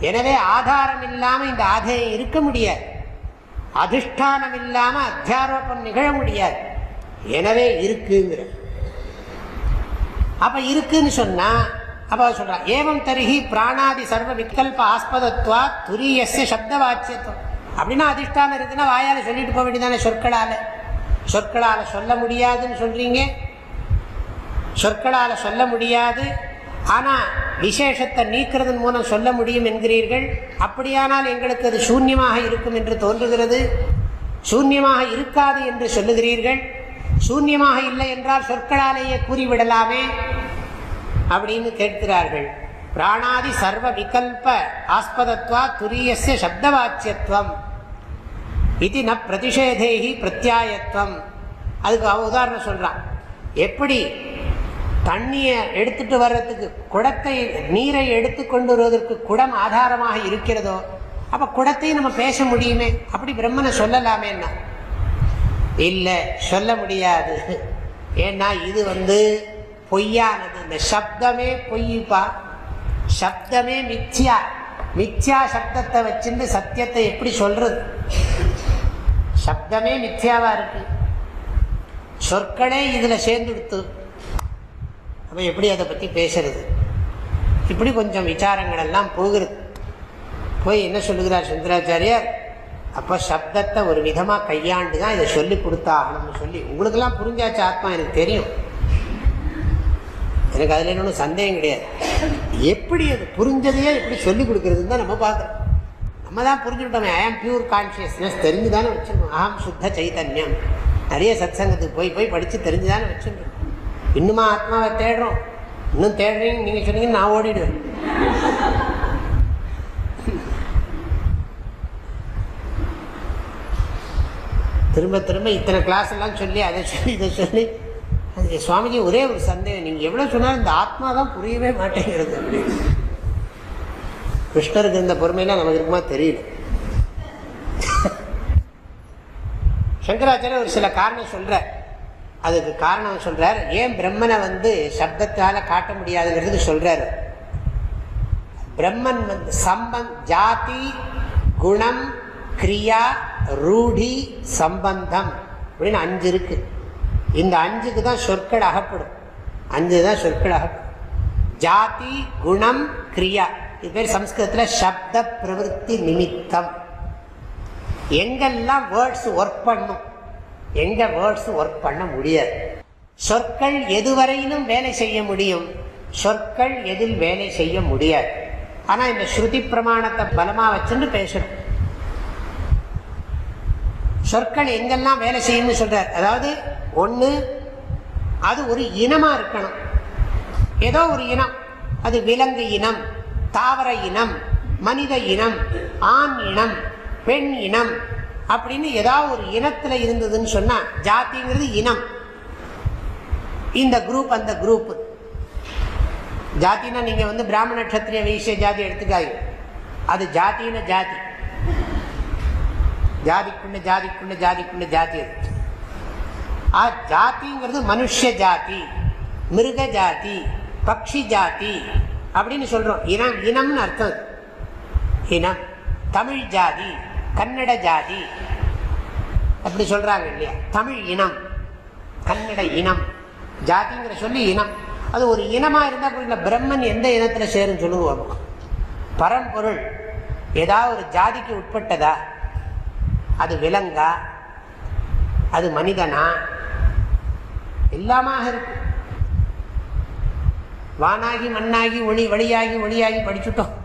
S1: எனவே ஆதாரம் இல்லாமல் இந்த ஆதேயம் இருக்க முடியாது. அதிஷ்டானம் இல்லாமல் அத்தியாரோபம் நிகழ முடியாது. எனவே இருக்குங்கிற. அப்ப இருக்குன்னு சொன்னா அப்ப சொல்கிறான் ஏவம் தருகி பிராணாதி சர்வ விகல்ப ஆஸ்பதத்வா துரியசிய சப்த வாட்சியத்துவம் அப்படின்னா அதிஷ்டானம் இருக்குன்னா வாயால சொல்லிட்டு போக வேண்டியதானே சொற்களால். சொற்களால சொல்ல முடியாதுன்னு சொல்றீங்க. சொற்களால சொல்ல முடியாது. ஆனா விசேஷத்தை நீக்கிறதன் மூலம் சொல்ல முடியும் என்கிறீர்கள். அப்படியானால் எங்களுக்கு அது சூன்யமாக இருக்கும் என்று தோன்றுகிறது. சூன்யமாக இருக்காது என்று சொல்லுகிறீர்கள். சூன்யமாக இல்லை என்றால் சொற்களாலேயே கூறிவிடலாமே அப்படின்னு கேட்கிறார்கள். பிராணாதி சர்வ விகல்ப ஆஸ்பதத்வா துரியசிய சப்தவாச்சியத்துவம் இது ந பிரதிஷேதேகி பிரத்யாயத்துவம் அதுக்கு அவ உதாரணம் சொல்கிறான் எப்படி தண்ணியை எடுத்துட்டு வர்றதுக்கு குடத்தை நீரை எடுத்து கொண்டு வருவதற்கு குடம் ஆதாரமாக இருக்கிறதோ அப்ப குடத்தையும் நம்ம பேச முடியுமே? அப்படி பிரம்மனை சொல்லலாமேன்னா இல்லை சொல்ல முடியாது. ஏன்னா இது வந்து பொய்யானது. இந்த சப்தமே பொய்யுப்பா சப்தமே மிச்சியா மிச்சியா சப்தத்தை வச்சுட்டு சத்தியத்தை எப்படி சொல்றது? சப்தமே மிச்சியாவா இருக்கு. சொற்களே இதுல சேர்ந்துடுத்து அப்போ எப்படி அதை பற்றி பேசுறது? இப்படி கொஞ்சம் விசாரங்கள் எல்லாம் போகிறது. போய் என்ன சொல்லுகிறார் சுந்தராச்சாரியார்? அப்போ சப்தத்தை ஒரு விதமாக கையாண்டு தான் இதை சொல்லி கொடுத்தாகணும்னு சொல்லி. உங்களுக்கெல்லாம் புரிஞ்சாச்சு ஆத்மா எனக்கு தெரியும். எனக்கு அதில் ஒன்றும் சந்தேகம் கிடையாது. எப்படி அது புரிஞ்சதையே எப்படி சொல்லிக் கொடுக்குறதுன்னு தான் நம்ம பார்க்குறோம். நம்ம தான் புரிஞ்சுக்கிட்டோமே. ஐ ஆம் பியூர் கான்சியஸ்னஸ் தெரிஞ்சு தானே வச்சுருக்கோம். அகம் சுத்த சைத்தன்யம் நிறைய சத் சங்கத்துக்கு போய் போய் படித்து தெரிஞ்சு தானே வச்சுருக்கோம். இன்னுமா ஆத்மாவை தேடுறோம். இன்னும் தேடுறீங்க நீங்கள் சொன்னீங்கன்னு நான் ஓடிடுவேன். திரும்ப திரும்ப இத்தனை கிளாஸ் எல்லாம் சொல்லி அதை சொல்லி இதை சொல்லி அது சுவாமிஜி ஒரே ஒரு சந்தேகம். நீங்கள் எவ்வளோ சொன்னாலும் இந்த ஆத்மா தான் புரியவே மாட்டேங்கிறது. அப்படின்னு கிருஷ்ணருக்கு இந்த பொறுமையெல்லாம் நமக்கு இருக்குமா தெரியல. சங்கராச்சாரிய ஒரு சில காரணம் சொல்ற. அதுக்கு காரணம் சொல்றார். ஏன் பிரம்மனை வந்து சப்தத்தால் காட்ட முடியாதுங்கிறதுக்கு சொல்றாரு. பிரம்மன் வந்து சம்பந்த் ஜாதி குணம் கிரியா ரூடி சம்பந்தம் அப்படின்னு அஞ்சு இருக்கு. இந்த அஞ்சுக்கு தான் சொற்கள் அகப்படும். அஞ்சு தான் சொற்கள் அகப்படும். ஜாதி குணம் கிரியா. இது பேர் சம்ஸ்கிருதத்தில் சப்த பிரவருத்தி நிமித்தம். எங்கெல்லாம் வேர்ட்ஸ் ஒர்க் பண்ணும்? எங்க வேர்ட்ஸ் ஒர்க் பண்ண முடியாது. சொற்கள் எதுவரையிலும் வேலை செய்ய முடியும். சொற்கள் எதில் வேலை செய்ய முடியாது. ஆனா இந்த ஸ்ருதி பிரமாணத்தை பலமா வச்சுன்னு பேசணும். சொற்கள் எங்கெல்லாம் வேலை செய்யும்னு சொல்றார். அதாவது ஒன்று அது ஒரு இனமா இருக்கணும். ஏதோ ஒரு இனம். அது விலங்கு இனம் தாவர இனம் மனித இனம் ஆண் இனம் பெண் இனம் அப்படின்னு ஏதாவது ஒரு இனத்துல இருந்ததுன்னு சொன்னா ஜாதிங்கிறது இனம். இந்த குரூப் அந்த குரூப் ஜாத்தினா நீங்க வந்து பிராமண கத்திரிய வைசிய ஜாதி எடுத்துக்காது அது ஜாத்தின ஜாதி. ஜாதிக்குள்ள ஜாதிக்குள்ள ஜாதிக்குள்ள ஜாதி அது. ஆ ஜாதிங்கிறது மனுஷ ஜாதி மிருக ஜாதி பக்ஷி ஜாதி அப்படின்னு சொல்றோம். இனம் இனம்னு அர்த்தம் இனம் தமிழ் ஜாதி கன்னட ஜாதி. அப்படி சொல்றாங்க இல்லையா? தமிழ் இனம். கன்னட இனம். ஜாதிங்கிற சொல்லி இனம். அது ஒரு இனமா இருந்தால் புரியல பிரம்மன் எந்த இனத்தில் சேரும் சொல்லுவோம். பரம்பொருள். ஏதாவது ஒரு ஜாதிக்கு உட்பட்டதா? அது விலங்கா? அது மனிதனா? எல்லாமாக இருக்கு வானாகி மண்ணாகி ஒளி வழியாகி ஒளியாகி படிச்சுட்டோம்.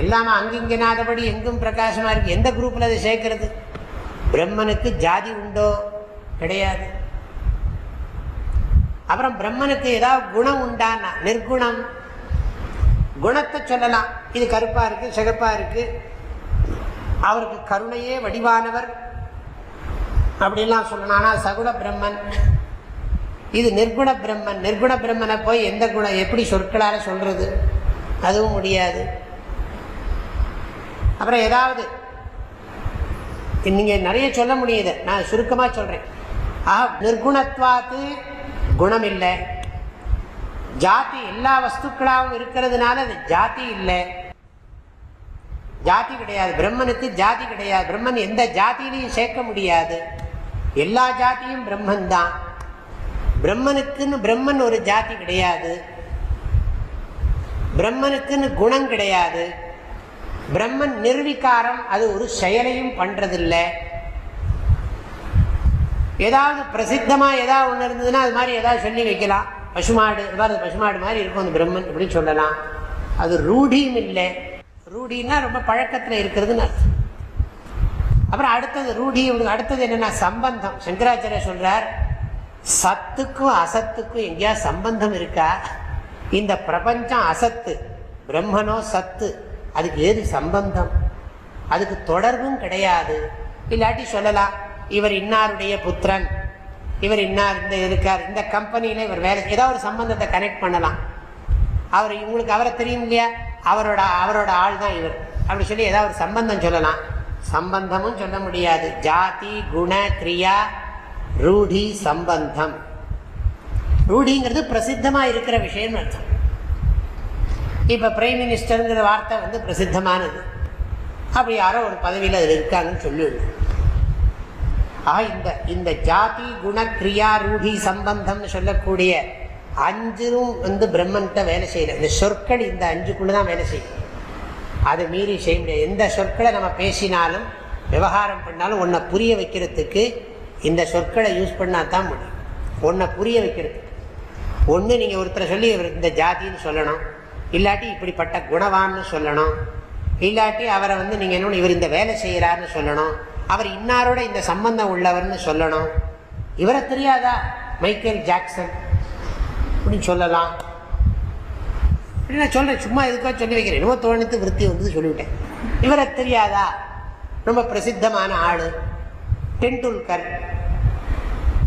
S1: எல்லாமே அங்கிங்கனாதபடி எங்கும் பிரகாசமாக இருக்குது எந்த குரூப்பில் அதை சேர்க்கறது? பிரம்மனுக்கு ஜாதி உண்டோ? கிடையாது. அப்புறம் பிரம்மனுக்கு ஏதாவது குணம் உண்டானா? நிர்குணம். குணத்தை சொல்லலாம். இது கருப்பாக இருக்குது சிகப்பாக இருக்குது அவருக்கு கருணையே வடிவானவர். அப்படிலாம் சொல்லணும். ஆனால் சகுண பிரம்மன். இது நிர்குண பிரம்மன். நிர்குண பிரம்மனை போய் எந்த குணம் எப்படி சொற்களால் சொல்கிறது அதுவும் முடியாது. அப்புறம் ஏதாவது. நீங்க நிறைய சொல்ல முடியுது. நான் சுருக்கமா சொல்றேன். ஆஹ் நிர்குணத்வாத்து குணம் இல்லை. ஜாதி எல்லா வஸ்துக்களாகவும் இருக்கிறதுனால அது ஜாதி இல்லை. ஜாதி கிடையாது. பிரம்மனுக்கு ஜாதி கிடையாது. பிரம்மன் எந்த ஜாதியிலையும் சேர்க்க முடியாது. எல்லா ஜாதியும் பிரம்மன் தான் பிரம்மனுக்குன்னு பிரம்மன் ஒரு ஜாதி கிடையாது. பிரம்மனுக்குன்னு குணம் கிடையாது. பிரம்மன் நிர்வீக்காரம் அது ஒரு செயலையும் பண்ணுறதில்லை ஏதாவது பிரசித்தமாக ஏதாவது ஒன்று இருந்ததுன்னா அது மாதிரி ஏதாவது சொல்லி வைக்கலாம். பசுமாடு அதாவது பசுமாடு மாதிரி இருக்கும் அந்த பிரம்மன் அப்படின்னு சொல்லலாம். அது ரூடியும் இல்லை. ரூடின்னா ரொம்ப பழக்கத்தில் இருக்கிறதுன்னு அர்த்தம். அப்புறம் அடுத்தது ரூடி அடுத்தது என்னன்னா சம்பந்தம். சங்கராச்சாரிய சொல்கிறார் சத்துக்கும் அசத்துக்கும் எங்கேயா சம்பந்தம் இருக்கா? இந்த பிரபஞ்சம் அசத்து பிரம்மனோ சத்து. அதுக்கு ஏது சம்பந்தம்? அதுக்கு தொடர்பும் கிடையாது. இல்லாட்டி சொல்லலாம் இவர் இன்னாருடைய புத்திரன் இவர் இன்னார் இந்த இருக்கார் இந்த கம்பெனியில இவர் வேலை ஏதாவது ஒரு சம்பந்தத்தை கனெக்ட் பண்ணலாம். அவர் இவங்களுக்கு அவரை தெரியும் இல்லையா? அவரோட அவரோட ஆள் தான் இவர். அப்படி சொல்லி ஏதாவது ஒரு சம்பந்தம் சொல்லலாம். சம்பந்தமும் சொல்ல முடியாது. ஜாதி குண கிரியா ரூடி சம்பந்தம். ரூடிங்கிறது பிரசித்தமாக இருக்கிற விஷயம்னு அர்த்தம். இப்போ பிரைம் மினிஸ்டருங்கிற வார்த்தை வந்து பிரசித்தமானது. அப்படி யாரோ ஒரு பதவியில் அதில் இருக்காங்கன்னு சொல்லிவிடுது ஆக இந்த இந்த ஜாதி குண கிரியா ரூடி சம்பந்தம்னு சொல்லக்கூடிய அஞ்சும் வந்து பிரம்மன்கிட்ட வேலை செய்யல. இந்த சொற்கள் இந்த அஞ்சுக்குள்ளே தான் வேலை செய்யும். அதை மீறி செய்ய முடியாது. எந்த சொற்களை நம்ம பேசினாலும் விவகாரம் பண்ணாலும் ஒன்றை புரிய வைக்கிறதுக்கு இந்த சொற்களை யூஸ் பண்ணால் தான் முடியும். ஒன்றை புரிய வைக்கிறதுக்கு. ஒன்று நீங்கள் ஒருத்தரை சொல்லி இவர் இந்த ஜாதின்னு சொல்லணும். இல்லாட்டி இப்படிப்பட்ட குணவான்னு சொல்லணும். இல்லாட்டி அவரை வந்து நீங்கள் என்ன இவர் இந்த வேலை செய்கிறாருன்னு சொல்லணும். அவர் இன்னாரோட இந்த சம்பந்தம் உள்ளவர்னு சொல்லணும். இவரை தெரியாதா? Michael Jackson. அப்படின்னு சொல்லலாம். அப்படி நான் சொல்கிறேன் சும்மா எதுக்காக சொல்லி வைக்கிறேன். என்னமோ தோணித்து விற்பி வந்து சொல்லிவிட்டேன். இவரை தெரியாதா? ரொம்ப பிரசித்தமான ஆள். டெண்டுல்கர்.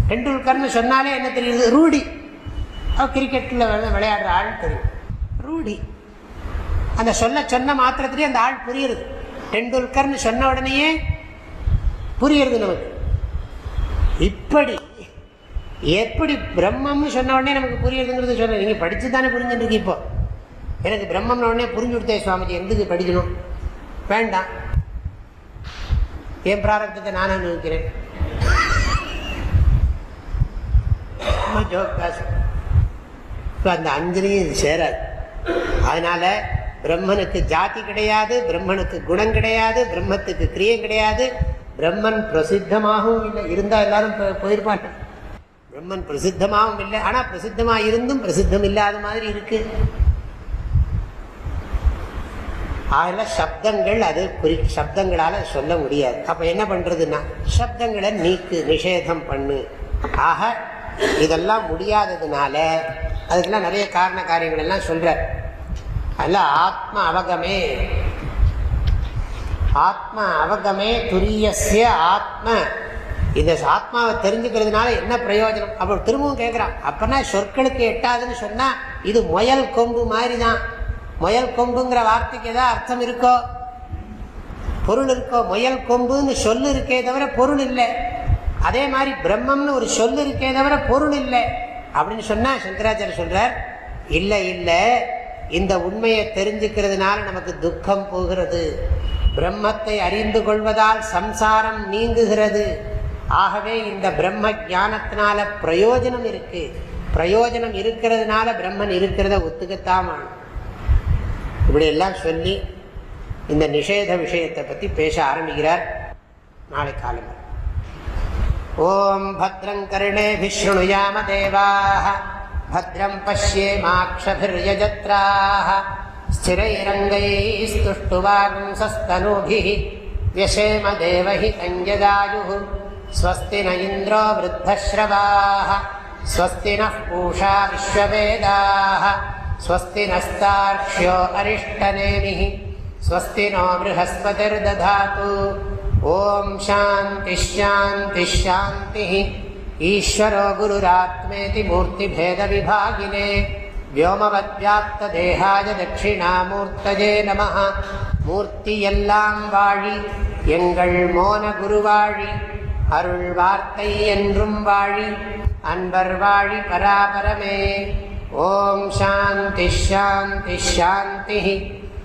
S1: டெண்டுல்கர்னு சொன்னாலே என்ன தெரியுது? ரூடி. கிரிக்கெட்டில் விளையாடுற ஆள் தெரியும். ரூடி. அந்த சொல்ல சொன்ன மாத்திரத்திலே அந்த ஆள் புரியுது டெண்டுல்கர்னு சொன்ன உடனேயே புரியுறது நமக்கு. இப்படி எப்படி பிரம்மம்னு சொன்ன உடனே நமக்கு புரியுதுங்கிறது சொன்ன நீங்கள் படித்து தானே புரிஞ்சுட்டு இப்போ. எனக்கு பிரம்மம்னு உடனே புரிஞ்சு கொடுத்தே சுவாமிஜி எங்களுக்கு படிக்கணும். வேண்டாம். என் பிராரப்தத்தை நான் அனுபவிக்கிறேன். இப்போ அந்த அஞ்சலியும் இது சேராது. அதனால பிரம்மனுக்கு ஜாதி கிடையாது பிரம்மனுக்கு குணம் கிடையாது பிரம்மத்துக்கு கிரியம் கிடையாது. பிரம்மன் பிரசித்தமாகவும் இல்லை. இருந்தால் எல்லாரும் போயிருப்பாங்க. பிரம்மன் பிரசித்தமாகவும் இல்லை. ஆனால் பிரசித்தமாக இருந்தும் பிரசித்தம் இல்லாத மாதிரி இருக்கு. அதில் சப்தங்கள் அது குறி சப்தங்களால் சொல்ல முடியாது. அப்போ என்ன பண்ணுறதுன்னா சப்தங்களை நீக்கு நிஷேதம் பண்ணு. ஆக இதெல்லாம் முடியாததுனால அதுக்கெல்லாம் நிறைய காரண காரியங்கள் எல்லாம் சொல்கிறார் அதில் ஆத்ம அவகமே. ஆத்ம அவகமே துரியசிய ஆத்ம. இந்த ஆத்மாவை தெரிஞ்சுக்கிறதுனால என்ன பிரயோஜனம்? அப்போ திரும்பவும் கேட்குறான் அப்போனா சொற்களுக்கு எட்டாதுன்னு சொன்னால் இது முயல் கொம்பு மாதிரி தான் முயல் கொம்புங்கிற வார்த்தைக்கு ஏதாவது அர்த்தம் இருக்கோ? பொருள் இருக்கோ? முயல் கொம்புன்னு சொல்லு இருக்கே தவிர பொருள் இல்லை. அதே மாதிரி பிரம்மம்னு ஒரு சொல் இருக்கே தவிர பொருள் இல்லை. அப்படின்னு சொன்னா சங்கராச்சாரிய சொல்றார் இல்லை இல்லை. இந்த உண்மையை தெரிஞ்சுக்கிறதுனால நமக்கு துக்கம் போகிறது. பிரம்மத்தை அறிந்து கொள்வதால் சம்சாரம் நீங்குகிறது. ஆகவே இந்த பிரம்ம ஜானத்தினால பிரயோஜனம் இருக்கு. பிரயோஜனம் இருக்கிறதுனால பிரம்மன் இருக்கிறத ஒத்துக்கத்தான் இப்படி எல்லாம் சொல்லி இந்த நிஷேத விஷயத்தை பற்றி பேச ஆரம்பிக்கிறார். நாளை காலம் ॐ भद्रम् कर्णेभिः शृणुयाम देवाः भद्रम् पश्येमाक्षभिर्यजत्राः स्थिरैरङ्गैस्तुष्टुवांसस्तनूभिः व्यशेम देवहि तञ्जदायुः स्वस्ति न इन्द्रो वृद्धश्रवाः स्वस्ति नः पूषा विश्ववेदाः स्वस्ति नस्तार्क्ष्यो अरिष्टनेमिः स्वस्ति नो बृहस्पतिर्दधातु ॐ शान्तिश्शान्तिश्शान्तिः ईश्वरो गुरुरात्मेति मूर्तिभेदविभागिने व्योमवद्व्याप्तदेहाय दक्षिणामूर्तये नमः மூர்த்தியெல்லாம் வாழி எங்கள் மோன குருவாழி அருள் வார்த்தை என்றும் வாழி அன்பர் வாழி பராபரமே ஓம் சாந்தி ஷாந்தி ஷாந்தி